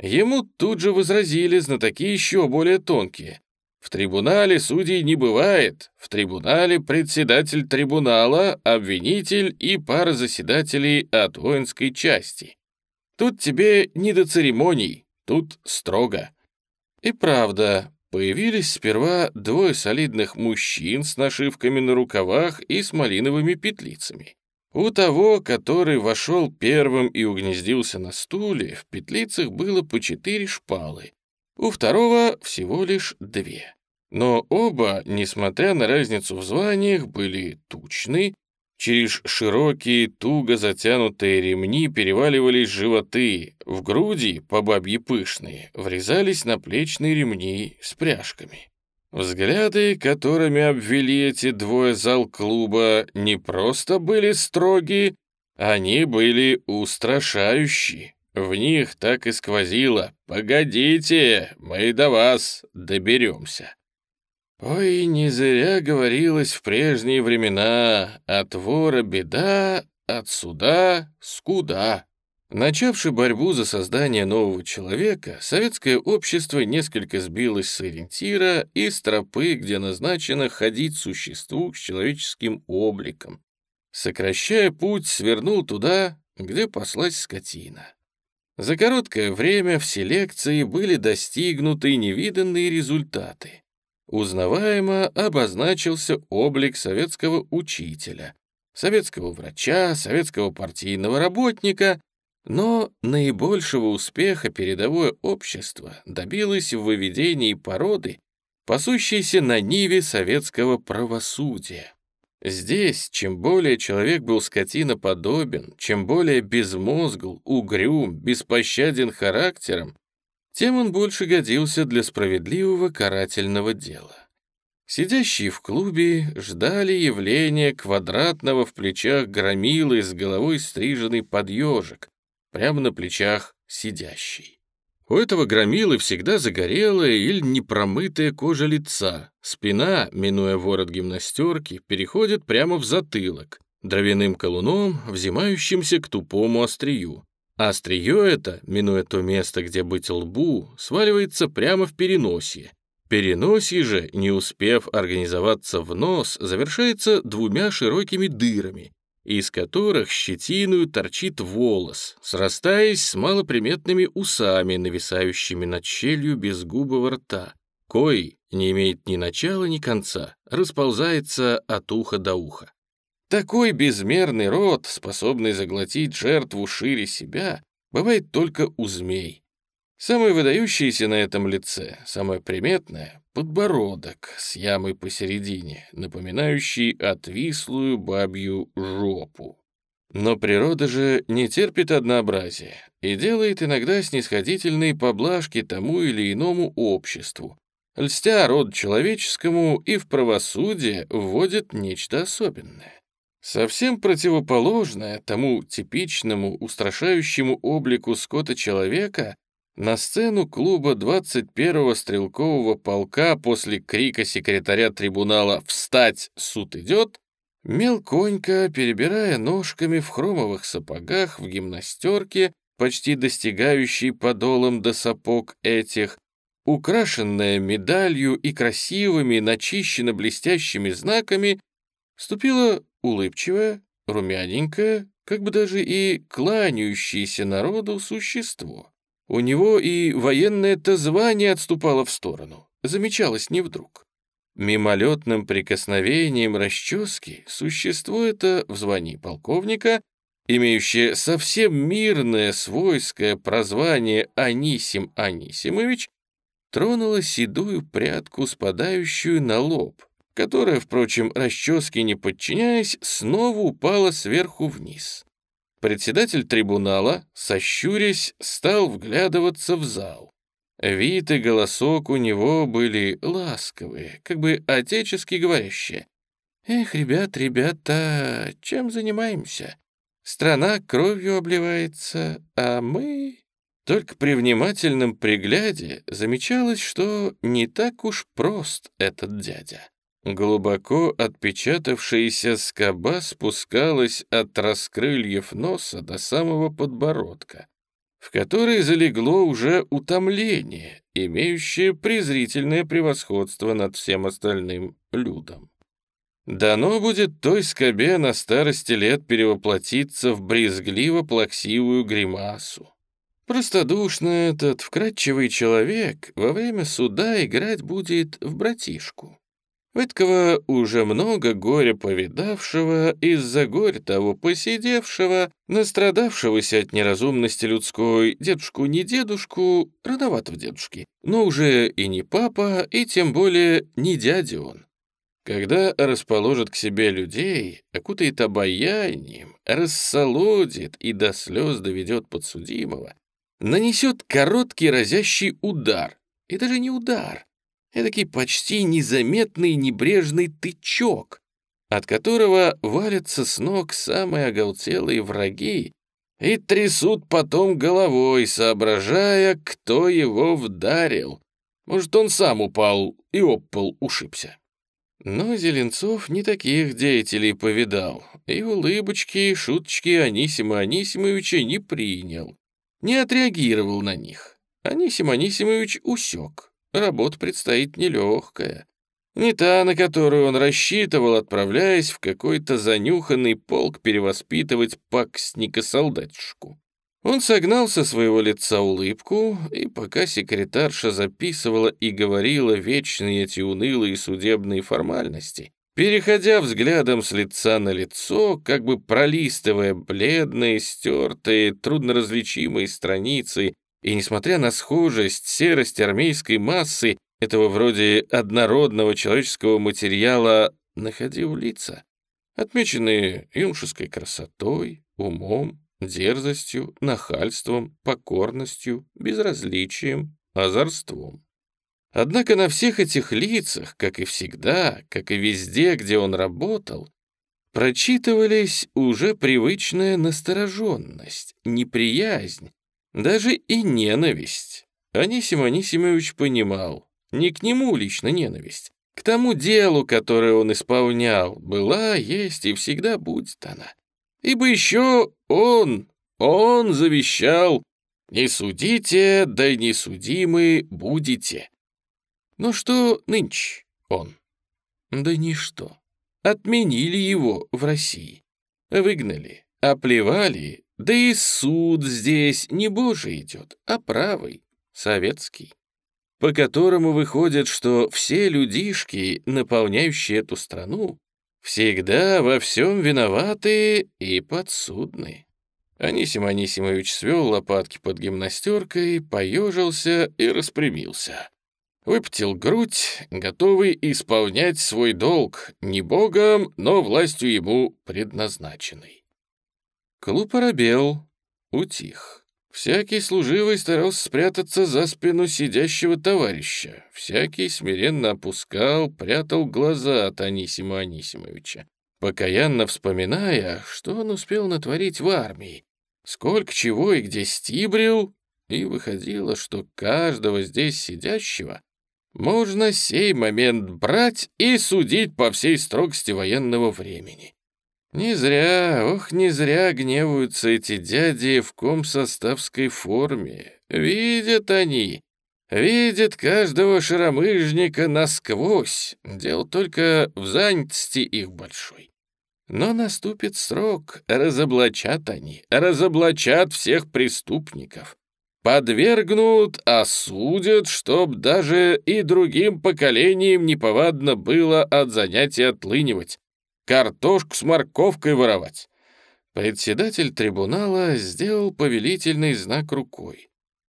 Ему тут же возразили знатоки еще более тонкие. В трибунале судей не бывает. В трибунале председатель трибунала, обвинитель и пара заседателей от воинской части. Тут тебе не до церемоний, тут строго. И правда, появились сперва двое солидных мужчин с нашивками на рукавах и с малиновыми петлицами. У того, который вошел первым и угнездился на стуле, в петлицах было по четыре шпалы, у второго всего лишь две. Но оба, несмотря на разницу в званиях, были тучны, через широкие, туго затянутые ремни переваливались животы, в груди, по бабье пышные, врезались наплечные ремни с пряжками. Взгляды, которыми обвели эти двое зал клуба, не просто были строги, они были устрашающие. В них так и сквозило «Погодите, мы до вас доберемся». Ой, не зря говорилось в прежние времена «от вора беда, от суда скуда». Начавши борьбу за создание нового человека, советское общество несколько сбилось с ориентира и с тропы, где назначено ходить существу с человеческим обликом. Сокращая путь, свернул туда, где паслась скотина. За короткое время в селекции были достигнуты невиданные результаты. Узнаваемо обозначился облик советского учителя, советского врача, советского партийного работника, но наибольшего успеха передовое общество добилось в выведении породы, пасущейся на ниве советского правосудия. Здесь, чем более человек был скотиноподобен, чем более безмозгл, угрюм, беспощаден характером, тем он больше годился для справедливого карательного дела. Сидящие в клубе ждали явления квадратного в плечах громилы с головой стриженный под ежик, прямо на плечах сидящий. У этого громилы всегда загорелая или непромытая кожа лица, спина, минуя ворот гимнастерки, переходит прямо в затылок, дровяным колуном, взимающимся к тупому острию. А острие это, минуя то место, где быть лбу, сваливается прямо в переносие. Переносие же, не успев организоваться в нос, завершается двумя широкими дырами, из которых щетиною торчит волос, срастаясь с малоприметными усами, нависающими над щелью безгубого рта, кой не имеет ни начала, ни конца, расползается от уха до уха. Такой безмерный рот, способный заглотить жертву шире себя, бывает только у змей. Самое выдающееся на этом лице, самое приметное — подбородок с ямой посередине, напоминающий отвислую бабью жопу. Но природа же не терпит однообразия и делает иногда снисходительные поблажки тому или иному обществу, льстя род человеческому и в правосудие вводит нечто особенное. Совсем противоположное тому типичному устрашающему облику скота-человека на сцену клуба 21-го стрелкового полка после крика секретаря трибунала «Встать! Суд идет!» мелконько, перебирая ножками в хромовых сапогах в гимнастерке, почти достигающей подолом до сапог этих, украшенная медалью и красивыми, начищенно блестящими знаками, ступила улыбчивая, румяненькая, как бы даже и кланяющееся народу существо. У него и военное-то звание отступало в сторону, замечалось не вдруг. Мимолетным прикосновением расчески существо это в звании полковника, имеющее совсем мирное свойское прозвание Анисим Анисимович, тронуло седую прядку, спадающую на лоб, которая, впрочем, расческе не подчиняясь, снова упала сверху вниз. Председатель трибунала, сощурясь, стал вглядываться в зал. Вид и голосок у него были ласковые, как бы отечески говорящие. «Эх, ребят, ребята, чем занимаемся? Страна кровью обливается, а мы...» Только при внимательном пригляде замечалось, что не так уж прост этот дядя. Глубоко отпечатавшаяся скоба спускалась от раскрыльев носа до самого подбородка, в которой залегло уже утомление, имеющее презрительное превосходство над всем остальным людом. Дано будет той скобе на старости лет перевоплотиться в брезгливо-плаксивую гримасу. Простодушно этот вкрадчивый человек во время суда играть будет в братишку. Выткова уже много горя повидавшего, из-за горя того посидевшего, настрадавшегося от неразумности людской, дедушку не дедушку, рановато в дедушке, но уже и не папа, и тем более не дядя он. Когда расположит к себе людей, окутает обаянием, рассолодит и до слез доведет подсудимого, нанесет короткий разящий удар, и даже не удар, эдакий почти незаметный небрежный тычок, от которого валятся с ног самые оголтелые враги и трясут потом головой, соображая, кто его вдарил. Может, он сам упал и об пол ушибся. Но Зеленцов не таких деятелей повидал, и улыбочки и шуточки Анисима Анисимовича не принял, не отреагировал на них. Анисим Анисимович усек. Работа предстоит нелегкая. Не та, на которую он рассчитывал, отправляясь в какой-то занюханный полк перевоспитывать паксника-солдатишку. Он согнал со своего лица улыбку, и пока секретарша записывала и говорила вечные эти унылые судебные формальности, переходя взглядом с лица на лицо, как бы пролистывая бледные, стертые, трудноразличимые страницы, и, несмотря на схожесть, серость армейской массы, этого вроде однородного человеческого материала, находил лица, отмеченные юношеской красотой, умом, дерзостью, нахальством, покорностью, безразличием, озорством. Однако на всех этих лицах, как и всегда, как и везде, где он работал, прочитывались уже привычная настороженность, неприязнь, даже и ненависть. Анисим Анисимович понимал, не к нему лично ненависть, к тому делу, которое он исполнял, была, есть и всегда будет она. Ибо еще он, он завещал «Не судите, да не судимы будете». Но что нынче он? Да ничто. Отменили его в России. Выгнали, оплевали, да и суд здесь не божий идет, а правый, советский по которому выходит, что все людишки, наполняющие эту страну, всегда во всем виноваты и подсудны. Анисим Анисимович свел лопатки под гимнастеркой, поежился и распрямился. Выптил грудь, готовый исполнять свой долг, не богом, но властью ему предназначенной. Клуб оробел, утих. Всякий служивый старался спрятаться за спину сидящего товарища. Всякий смиренно опускал, прятал глаза от Анисима Анисимовича, покаянно вспоминая, что он успел натворить в армии, сколько чего и где стибрил, и выходило, что каждого здесь сидящего можно сей момент брать и судить по всей строгости военного времени. Не зря, ох, не зря гневаются эти дяди в комсоставской форме. Видят они, видят каждого шаромыжника насквозь. Дело только в занятости их большой. Но наступит срок, разоблачат они, разоблачат всех преступников. Подвергнут, осудят, чтоб даже и другим поколениям неповадно было от занятий отлынивать картошку с морковкой воровать. Председатель трибунала сделал повелительный знак рукой.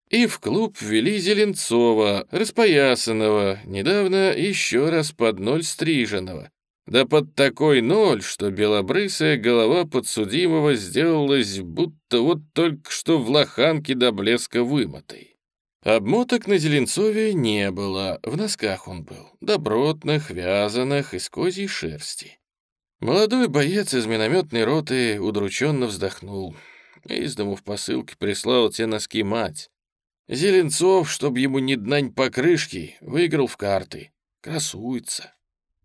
И в клуб ввели Зеленцова, распоясанного, недавно еще раз под ноль стриженного. Да под такой ноль, что белобрысая голова подсудимого сделалась будто вот только что в лоханке до блеска вымытой. Обмоток на Зеленцове не было, в носках он был, добротных, вязаных, из козьей шерсти. Молодой боец из минометной роты удрученно вздохнул. Из дому в посылке прислал те носки мать. Зеленцов, чтоб ему не днань покрышки, выиграл в карты. Красуется.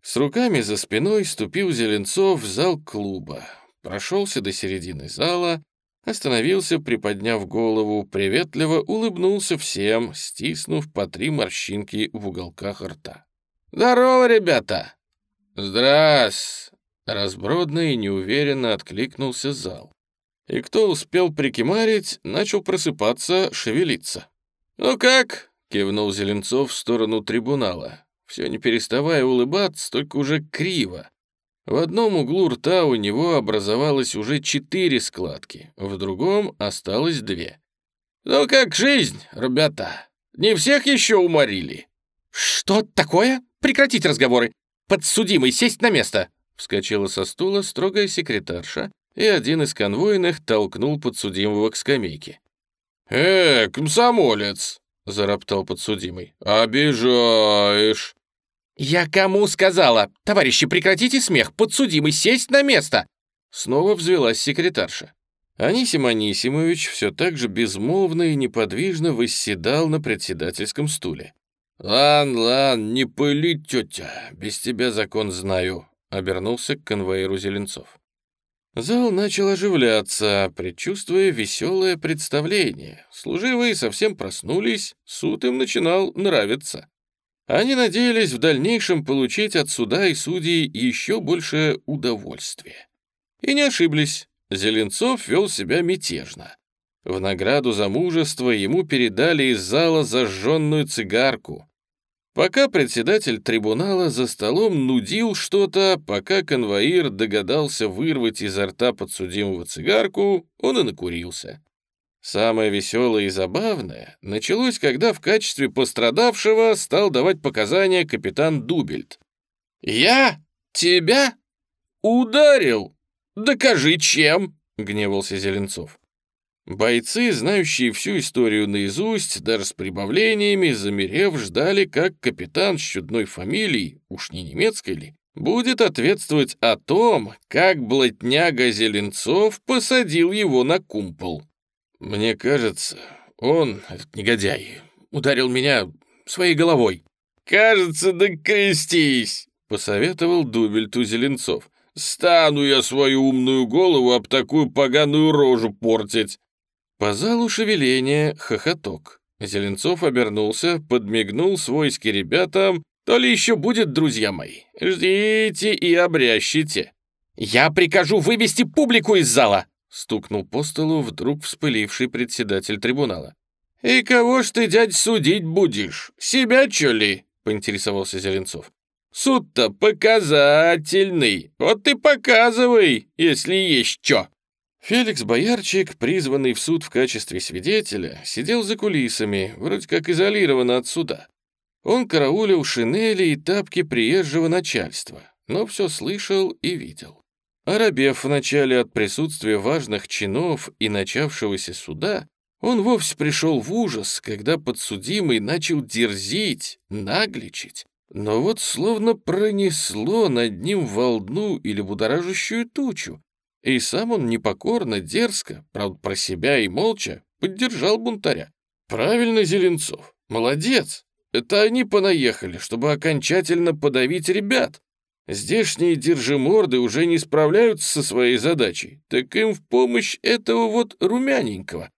С руками за спиной ступил Зеленцов в зал клуба. Прошелся до середины зала, остановился, приподняв голову, приветливо улыбнулся всем, стиснув по три морщинки в уголках рта. «Здорово, ребята!» «Здрас!» Разбродно и неуверенно откликнулся зал. И кто успел прикимарить, начал просыпаться, шевелиться. «Ну как?» — кивнул Зеленцов в сторону трибунала. Все не переставая улыбаться, только уже криво. В одном углу рта у него образовалось уже четыре складки, в другом осталось две. «Ну как жизнь, ребята? Не всех еще уморили?» «Что такое? Прекратить разговоры! Подсудимый, сесть на место!» Вскочила со стула строгая секретарша, и один из конвойных толкнул подсудимого к скамейке. «Э, комсомолец!» — зароптал подсудимый. «Обижаешь!» «Я кому сказала? Товарищи, прекратите смех! Подсудимый, сесть на место!» Снова взвелась секретарша. Анисим Анисимович все так же безмолвно и неподвижно восседал на председательском стуле. «Лан, лан, не пыли, тетя, без тебя закон знаю. Обернулся к конвоиру Зеленцов. Зал начал оживляться, предчувствуя веселое представление. Служивые совсем проснулись, суд им начинал нравиться. Они надеялись в дальнейшем получить от суда и судей еще больше удовольствия. И не ошиблись. Зеленцов вел себя мятежно. В награду за мужество ему передали из зала зажженную цигарку. Пока председатель трибунала за столом нудил что-то, пока конвоир догадался вырвать изо рта подсудимого цигарку, он и накурился. Самое веселое и забавное началось, когда в качестве пострадавшего стал давать показания капитан Дубельт. «Я? Тебя? Ударил? Докажи, чем!» — гневался Зеленцов. Бойцы, знающие всю историю наизусть, даже с прибавлениями, замерев, ждали, как капитан с чудной фамилией, уж не немецкой ли, будет ответствовать о том, как блатняга Зеленцов посадил его на кумпол. «Мне кажется, он, этот негодяй, ударил меня своей головой». «Кажется, да крестись!» — посоветовал Дубельту Зеленцов. «Стану я свою умную голову об такую поганую рожу портить!» По залу шевеления хохоток. Зеленцов обернулся, подмигнул свойски ребятам. «То ли еще будет, друзья мои. Ждите и обрящите». «Я прикажу вывести публику из зала!» Стукнул по столу вдруг вспыливший председатель трибунала. «И кого ж ты, дядь, судить будешь? Себя, чё ли?» — поинтересовался Зеленцов. «Суд-то показательный. Вот ты показывай, если есть чё». Феликс Боярчик, призванный в суд в качестве свидетеля, сидел за кулисами, вроде как изолированно от суда. Он караулил шинели и тапки приезжего начальства, но все слышал и видел. Оробев вначале от присутствия важных чинов и начавшегося суда, он вовсе пришел в ужас, когда подсудимый начал дерзить, нагличить. Но вот словно пронесло над ним волну или будоражащую тучу, и сам он непокорно, дерзко, правда про себя и молча, поддержал бунтаря. Правильно, Зеленцов, молодец. Это они понаехали, чтобы окончательно подавить ребят. Здешние держиморды уже не справляются со своей задачей, так им в помощь этого вот румяненького.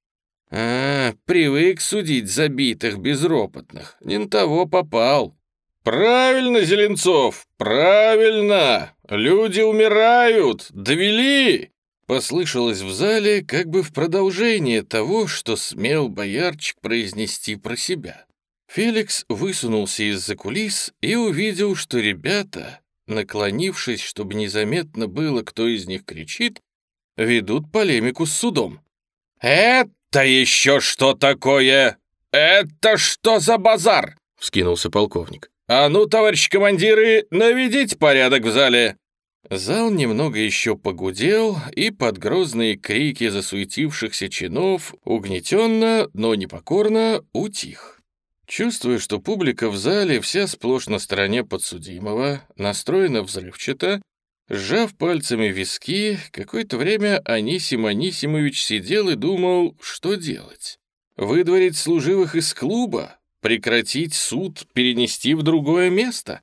А, привык судить забитых, безропотных, не на того попал. «Правильно, Зеленцов, правильно! Люди умирают! Довели!» Послышалось в зале как бы в продолжение того, что смел боярчик произнести про себя. Феликс высунулся из-за кулис и увидел, что ребята, наклонившись, чтобы незаметно было, кто из них кричит, ведут полемику с судом. «Это еще что такое? Это что за базар?» — вскинулся полковник. «А ну, товарищи командиры, наведите порядок в зале!» Зал немного еще погудел, и под грозные крики засуетившихся чинов угнетенно, но непокорно утих. Чувствуя, что публика в зале вся сплошь на стороне подсудимого, настроена взрывчато, сжав пальцами виски, какое-то время Анисим Анисимович сидел и думал, что делать. Выдворить служивых из клуба? Прекратить суд, перенести в другое место?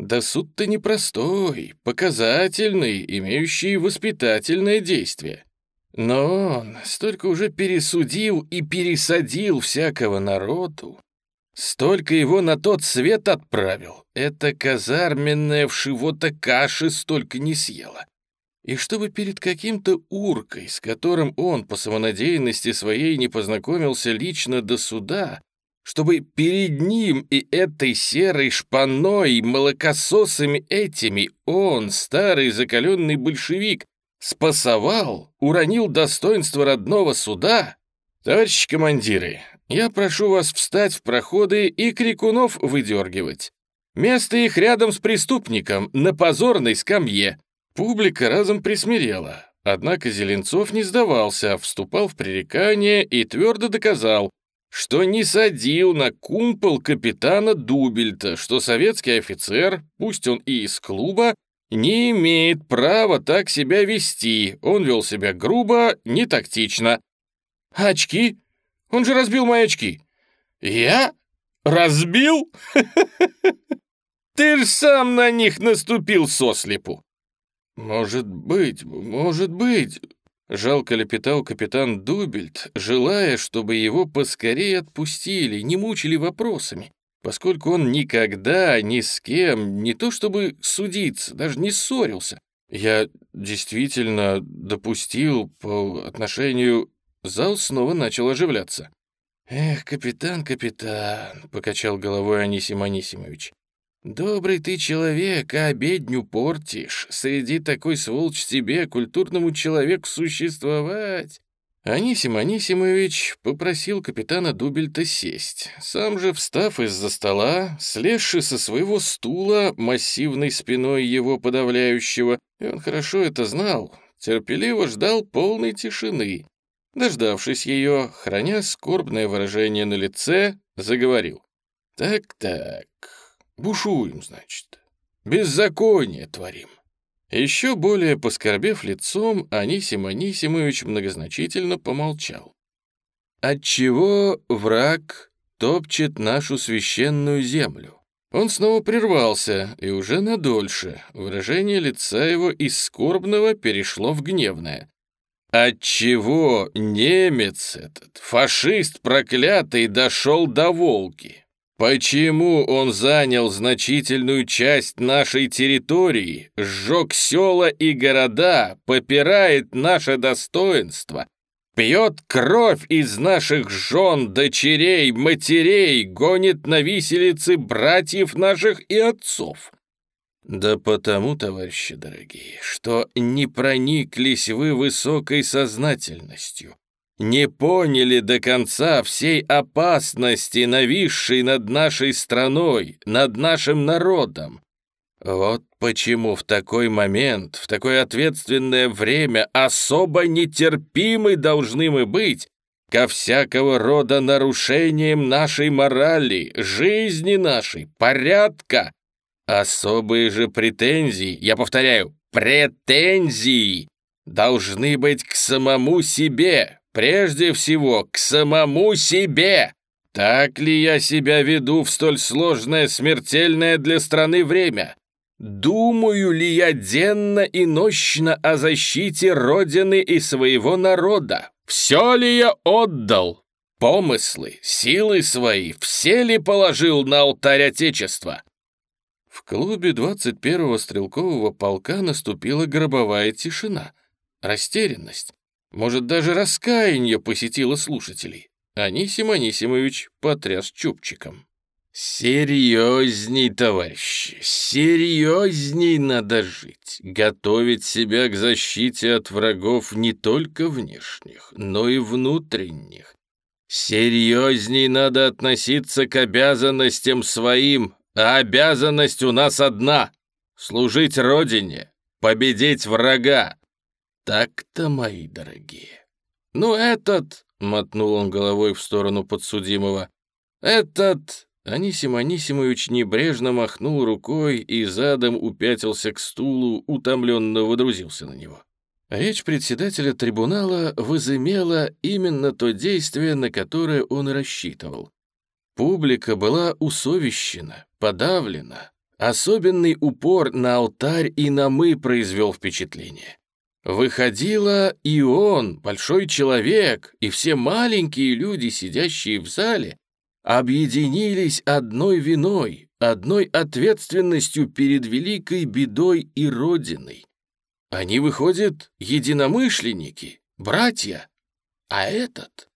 Да суд-то непростой, показательный, имеющий воспитательное действие. Но он столько уже пересудил и пересадил всякого народу. Столько его на тот свет отправил. Это казарменная вшивота каши столько не съела. И чтобы перед каким-то уркой, с которым он по самонадеянности своей не познакомился лично до суда, чтобы перед ним и этой серой шпаной, молокососами этими он, старый закаленный большевик, спасовал, уронил достоинство родного суда? Товарищи командиры, я прошу вас встать в проходы и крикунов выдергивать. Место их рядом с преступником, на позорной скамье. Публика разом присмирела. Однако Зеленцов не сдавался, вступал в пререкание и твердо доказал, что не садил на кумпол капитана Дубельта, что советский офицер, пусть он и из клуба, не имеет права так себя вести, он вел себя грубо, не тактично. очки? Он же разбил мои очки. Я? Разбил? <laughs> Ты ж сам на них наступил сослепу. Может быть, может быть, Жалко лепетал капитан Дубельт, желая, чтобы его поскорее отпустили, не мучили вопросами, поскольку он никогда ни с кем, не то чтобы судиться, даже не ссорился. Я действительно допустил по отношению... Зал снова начал оживляться. «Эх, капитан, капитан», — покачал головой Анисим Анисимович. «Добрый ты человек, а обедню портишь. Среди такой сволочь тебе, культурному человеку, существовать». Анисим Анисимович попросил капитана Дубельта сесть. Сам же, встав из-за стола, слезший со своего стула, массивной спиной его подавляющего, и он хорошо это знал, терпеливо ждал полной тишины. Дождавшись ее, храня скорбное выражение на лице, заговорил. «Так-так, бушуем, значит, беззаконие творим. Еще более поскорбев лицом, Анисим Анисимович многозначительно помолчал. «Отчего враг топчет нашу священную землю?» Он снова прервался, и уже надольше. Выражение лица его из скорбного перешло в гневное. «Отчего немец этот, фашист проклятый, дошел до Волги? Почему он занял значительную часть нашей территории, сжег села и города, попирает наше достоинство, пьет кровь из наших жен, дочерей, матерей, гонит на виселицы братьев наших и отцов? Да потому, товарищи дорогие, что не прониклись вы высокой сознательностью, не поняли до конца всей опасности, нависшей над нашей страной, над нашим народом. Вот почему в такой момент, в такое ответственное время особо нетерпимы должны мы быть ко всякого рода нарушениям нашей морали, жизни нашей, порядка. Особые же претензии, я повторяю, претензии должны быть к самому себе, Прежде всего, к самому себе. Так ли я себя веду в столь сложное, смертельное для страны время? Думаю ли я денно и нощно о защите Родины и своего народа? Все ли я отдал? Помыслы, силы свои, все ли положил на алтарь Отечества? В клубе 21-го стрелкового полка наступила гробовая тишина, растерянность. Может, даже раскаяние посетило слушателей. Анисим Анисимович потряс чубчиком. «Серьезней, товарищи, серьезней надо жить, готовить себя к защите от врагов не только внешних, но и внутренних. Серьезней надо относиться к обязанностям своим, а обязанность у нас одна — служить Родине, победить врага, так-то, мои дорогие. Ну, этот, — мотнул он головой в сторону подсудимого, — этот... Анисим Анисимович небрежно махнул рукой и задом упятился к стулу, утомленно водрузился на него. Речь председателя трибунала возымела именно то действие, на которое он рассчитывал. Публика была усовещена, подавлена. Особенный упор на алтарь и на «мы» произвел впечатление. Выходило и он, большой человек, и все маленькие люди, сидящие в зале, объединились одной виной, одной ответственностью перед великой бедой и Родиной. Они, выходят, единомышленники, братья. А этот?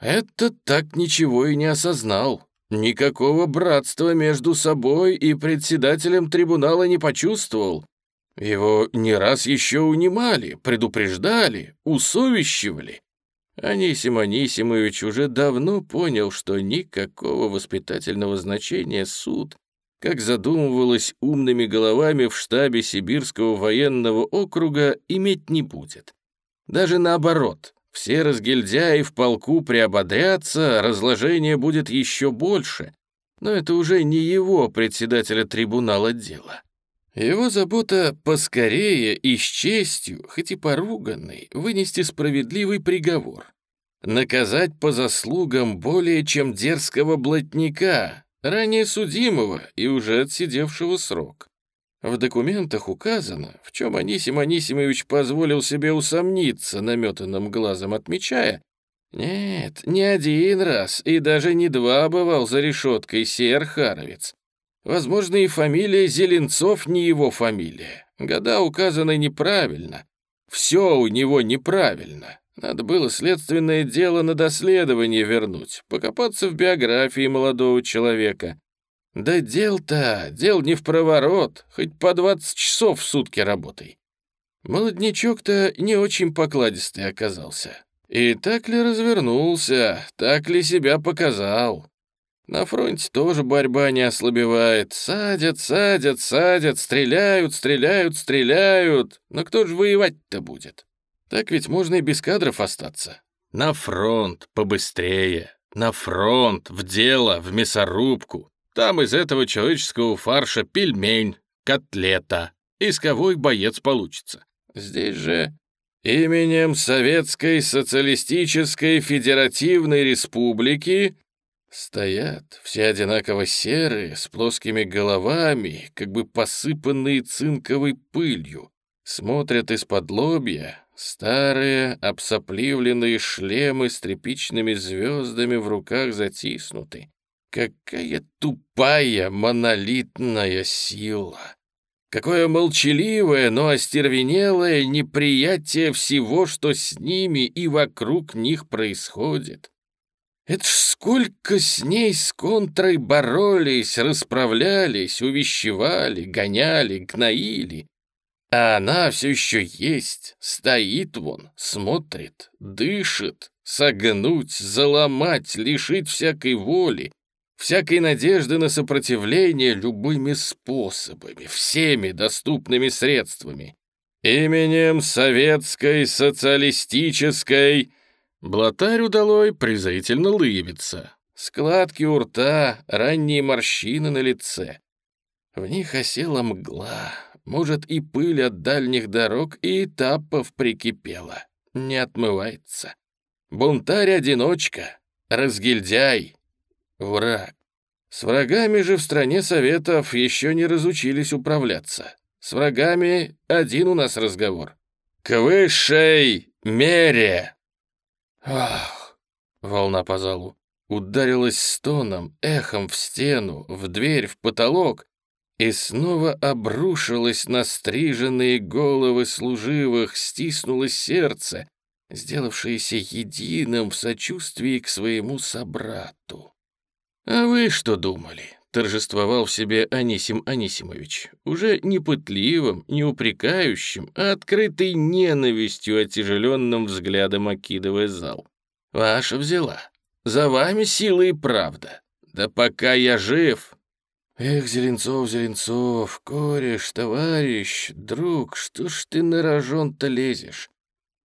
Этот так ничего и не осознал. Никакого братства между собой и председателем трибунала не почувствовал, его не раз еще унимали, предупреждали, усовещивали. Анисим Анисимович уже давно понял, что никакого воспитательного значения суд, как задумывалось умными головами в штабе Сибирского военного округа, иметь не будет. Даже наоборот, все разгильдяи в полку приободрятся, разложение будет еще больше, но это уже не его председателя трибунала дело. Его забота поскорее и с честью, хоть и поруганной, вынести справедливый приговор. Наказать по заслугам более чем дерзкого блатника, ранее судимого и уже отсидевшего срок. В документах указано, в чем Анисим Анисимович позволил себе усомниться, наметанным глазом отмечая, нет, не один раз и даже не два бывал за решеткой сей архаровец. Возможно, и фамилия Зеленцов не его фамилия. Года указаны неправильно. Все у него неправильно. Надо было следственное дело на доследование вернуть, покопаться в биографии молодого человека. Да дел-то, дел не в проворот, хоть по 20 часов в сутки работай. Молоднячок-то не очень покладистый оказался. И так ли развернулся, так ли себя показал? На фронте тоже борьба не ослабевает. Садят, садят, садят, стреляют, стреляют, стреляют. Но кто же воевать-то будет? Так ведь можно и без кадров остаться. На фронт, побыстрее. На фронт, в дело, в мясорубку. Там из этого человеческого фарша пельмень, котлета. Исковой боец получится. Здесь же именем Советской Социалистической Федеративной Республики Стоят, все одинаково серые, с плоскими головами, как бы посыпанные цинковой пылью. Смотрят из-под лобья, старые, обсопливленные шлемы с тряпичными звездами в руках затиснуты. Какая тупая монолитная сила! Какое молчаливое, но остервенелое неприятие всего, что с ними и вокруг них происходит. Это ж сколько с ней с контрой боролись, расправлялись, увещевали, гоняли, гноили. А она все еще есть, стоит вон, смотрит, дышит, согнуть, заломать, лишить всякой воли, всякой надежды на сопротивление любыми способами, всеми доступными средствами. Именем Советской Социалистической Блатарь удалой презрительно лыбится. Складки у рта, ранние морщины на лице. В них осела мгла, может, и пыль от дальних дорог и этапов прикипела. Не отмывается. Бунтарь-одиночка, разгильдяй, враг. С врагами же в стране Советов еще не разучились управляться. С врагами один у нас разговор. К высшей мере! Ах! Волна по залу ударилась стоном, эхом в стену, в дверь, в потолок и снова обрушилась на стриженные головы служивых, стиснуло сердце, сделавшееся единым в сочувствии к своему собрату. «А вы что думали?» — торжествовал в себе Анисим Анисимович, уже не пытливым, не упрекающим, а открытой ненавистью отяжеленным взглядом окидывая зал. «Ваша взяла. За вами сила и правда. Да пока я жив...» «Эх, Зеленцов, Зеленцов, кореш, товарищ, друг, что ж ты на рожон-то лезешь?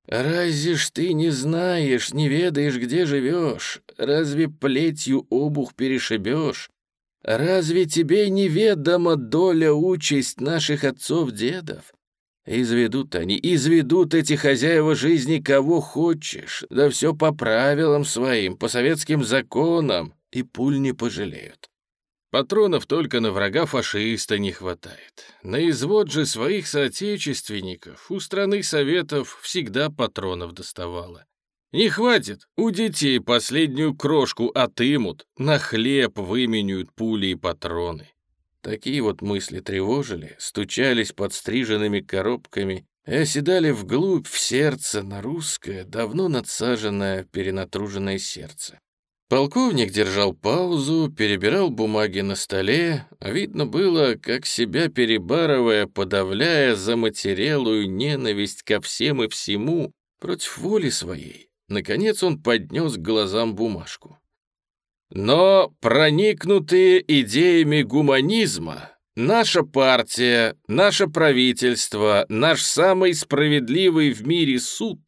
Разве ж ты не знаешь, не ведаешь, где живешь? Разве плетью обух перешибешь? Разве тебе неведома доля участь наших отцов-дедов? Изведут они, изведут эти хозяева жизни кого хочешь, да все по правилам своим, по советским законам, и пуль не пожалеют. Патронов только на врага фашиста не хватает. На извод же своих соотечественников у страны Советов всегда патронов доставало. Не хватит, у детей последнюю крошку отымут, на хлеб выменяют пули и патроны. Такие вот мысли тревожили, стучались под стриженными коробками и оседали вглубь в сердце на русское, давно надсаженное, перенатруженное сердце. Полковник держал паузу, перебирал бумаги на столе. Видно было, как себя перебарывая, подавляя заматерелую ненависть ко всем и всему против воли своей. Наконец он поднес к глазам бумажку. Но проникнутые идеями гуманизма, наша партия, наше правительство, наш самый справедливый в мире суд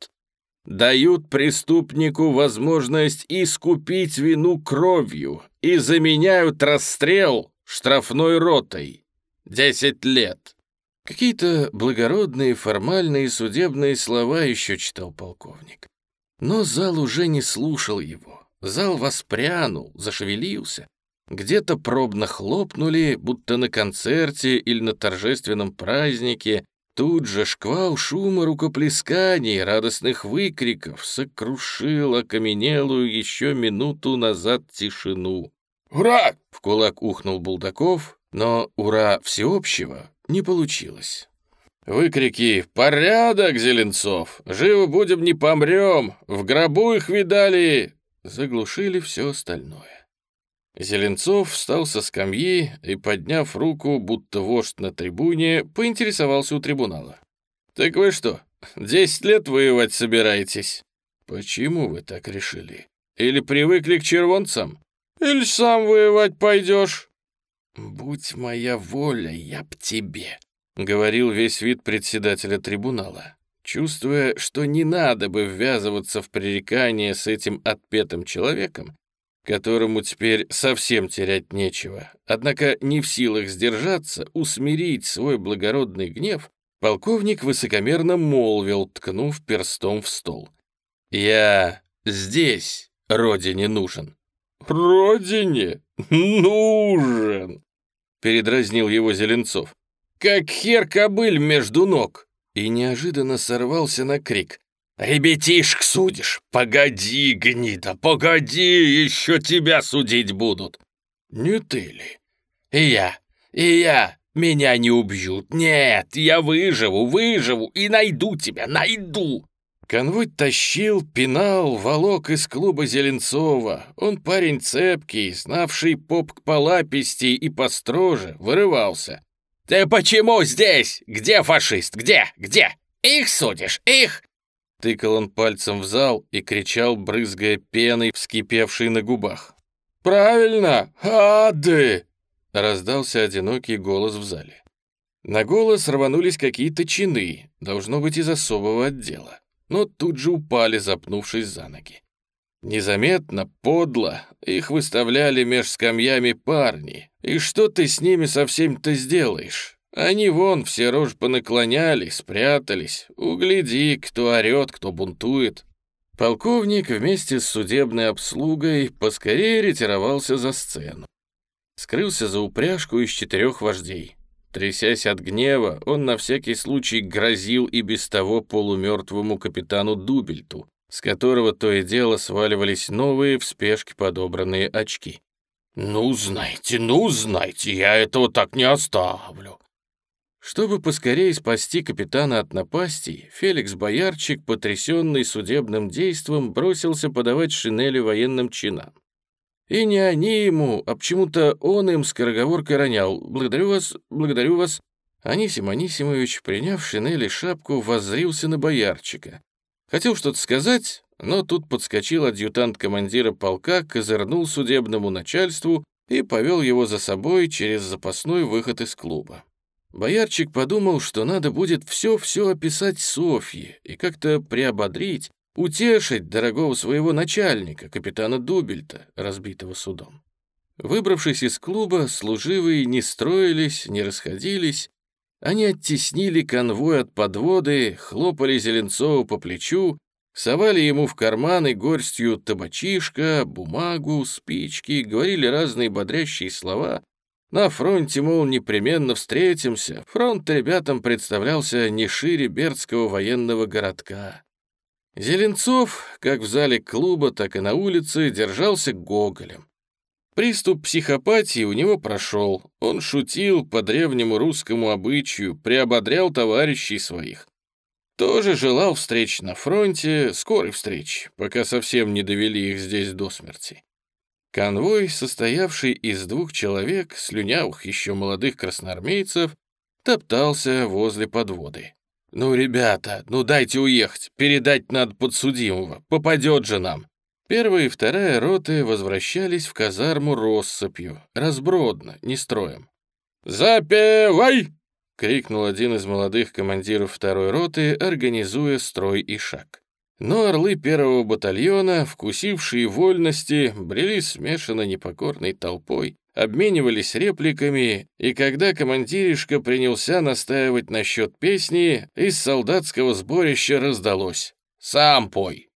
дают преступнику возможность искупить вину кровью и заменяют расстрел штрафной ротой. Десять лет. Какие-то благородные формальные судебные слова еще читал полковник. Но зал уже не слушал его. Зал воспрянул, зашевелился. Где-то пробно хлопнули, будто на концерте или на торжественном празднике. Тут же шквал шума рукоплесканий, радостных выкриков сокрушил окаменелую еще минуту назад тишину. «Ура!» — в кулак ухнул Булдаков, но «ура» всеобщего не получилось. Выкрики «Порядок, Зеленцов! Живо будем, не помрем! В гробу их видали!» заглушили все остальное. Зеленцов встал со скамьи и, подняв руку, будто вождь на трибуне, поинтересовался у трибунала. «Так вы что, десять лет воевать собираетесь?» «Почему вы так решили? Или привыкли к червонцам? Или сам воевать пойдешь?» «Будь моя воля, я б тебе», — говорил весь вид председателя трибунала, чувствуя, что не надо бы ввязываться в пререкание с этим отпетым человеком, которому теперь совсем терять нечего, однако не в силах сдержаться, усмирить свой благородный гнев, полковник высокомерно молвил, ткнув перстом в стол. «Я здесь родине нужен». «Родине нужен!» — передразнил его Зеленцов. «Как хер кобыль между ног!» И неожиданно сорвался на крик. «Ребятишек судишь? Погоди, гнида, погоди, еще тебя судить будут!» «Не ты ли?» «И я, и я, меня не убьют, нет, я выживу, выживу и найду тебя, найду!» Конвой тащил, пинал, волок из клуба Зеленцова. Он парень цепкий, знавший поп к полаписти и построже, вырывался. «Ты почему здесь? Где фашист? Где? Где? Их судишь? Их?» Тыкал он пальцем в зал и кричал, брызгая пеной, вскипевшей на губах. «Правильно! Ады!» — раздался одинокий голос в зале. На голос рванулись какие-то чины, должно быть, из особого отдела но тут же упали, запнувшись за ноги. Незаметно, подло, их выставляли меж скамьями парни. И что ты с ними совсем-то сделаешь? Они вон все рожь понаклоняли, спрятались. Угляди, кто орет, кто бунтует. Полковник вместе с судебной обслугой поскорее ретировался за сцену. Скрылся за упряжку из четырех вождей. Трясясь от гнева, он на всякий случай грозил и без того полумертвому капитану Дубельту, с которого то и дело сваливались новые в спешке подобранные очки. «Ну, знаете, ну, знаете, я этого так не оставлю!» Чтобы поскорее спасти капитана от напасти, Феликс Боярчик, потрясенный судебным действом, бросился подавать шинели военным чинам. И не они ему, а почему-то он им скороговоркой ронял. «Благодарю вас, благодарю вас». Анисим Анисимович, приняв шинели шапку, воззрился на боярчика. Хотел что-то сказать, но тут подскочил адъютант командира полка, козырнул судебному начальству и повел его за собой через запасной выход из клуба. Боярчик подумал, что надо будет все-все описать Софье и как-то приободрить, утешить дорогого своего начальника, капитана Дубельта, разбитого судом. Выбравшись из клуба, служивые не строились, не расходились, они оттеснили конвой от подводы, хлопали Зеленцову по плечу, совали ему в карманы горстью табачишка, бумагу, спички, говорили разные бодрящие слова. На фронте, мол, непременно встретимся. Фронт ребятам представлялся не шире Бердского военного городка. Зеленцов, как в зале клуба, так и на улице, держался гоголем. Приступ психопатии у него прошел. Он шутил по древнему русскому обычаю, приободрял товарищей своих. Тоже желал встреч на фронте, скорой встречи, пока совсем не довели их здесь до смерти. Конвой, состоявший из двух человек, слюнявых еще молодых красноармейцев, топтался возле подводы. «Ну, ребята, ну дайте уехать, передать надо подсудимого, попадет же нам». Первая и вторая роты возвращались в казарму россыпью, разбродно, не строем. «Запевай!» — крикнул один из молодых командиров второй роты, организуя строй и шаг. Но орлы первого батальона, вкусившие вольности, брели смешанно непокорной толпой, обменивались репликами, и когда командиришка принялся настаивать насчет песни, из солдатского сборища раздалось «Сам пой!».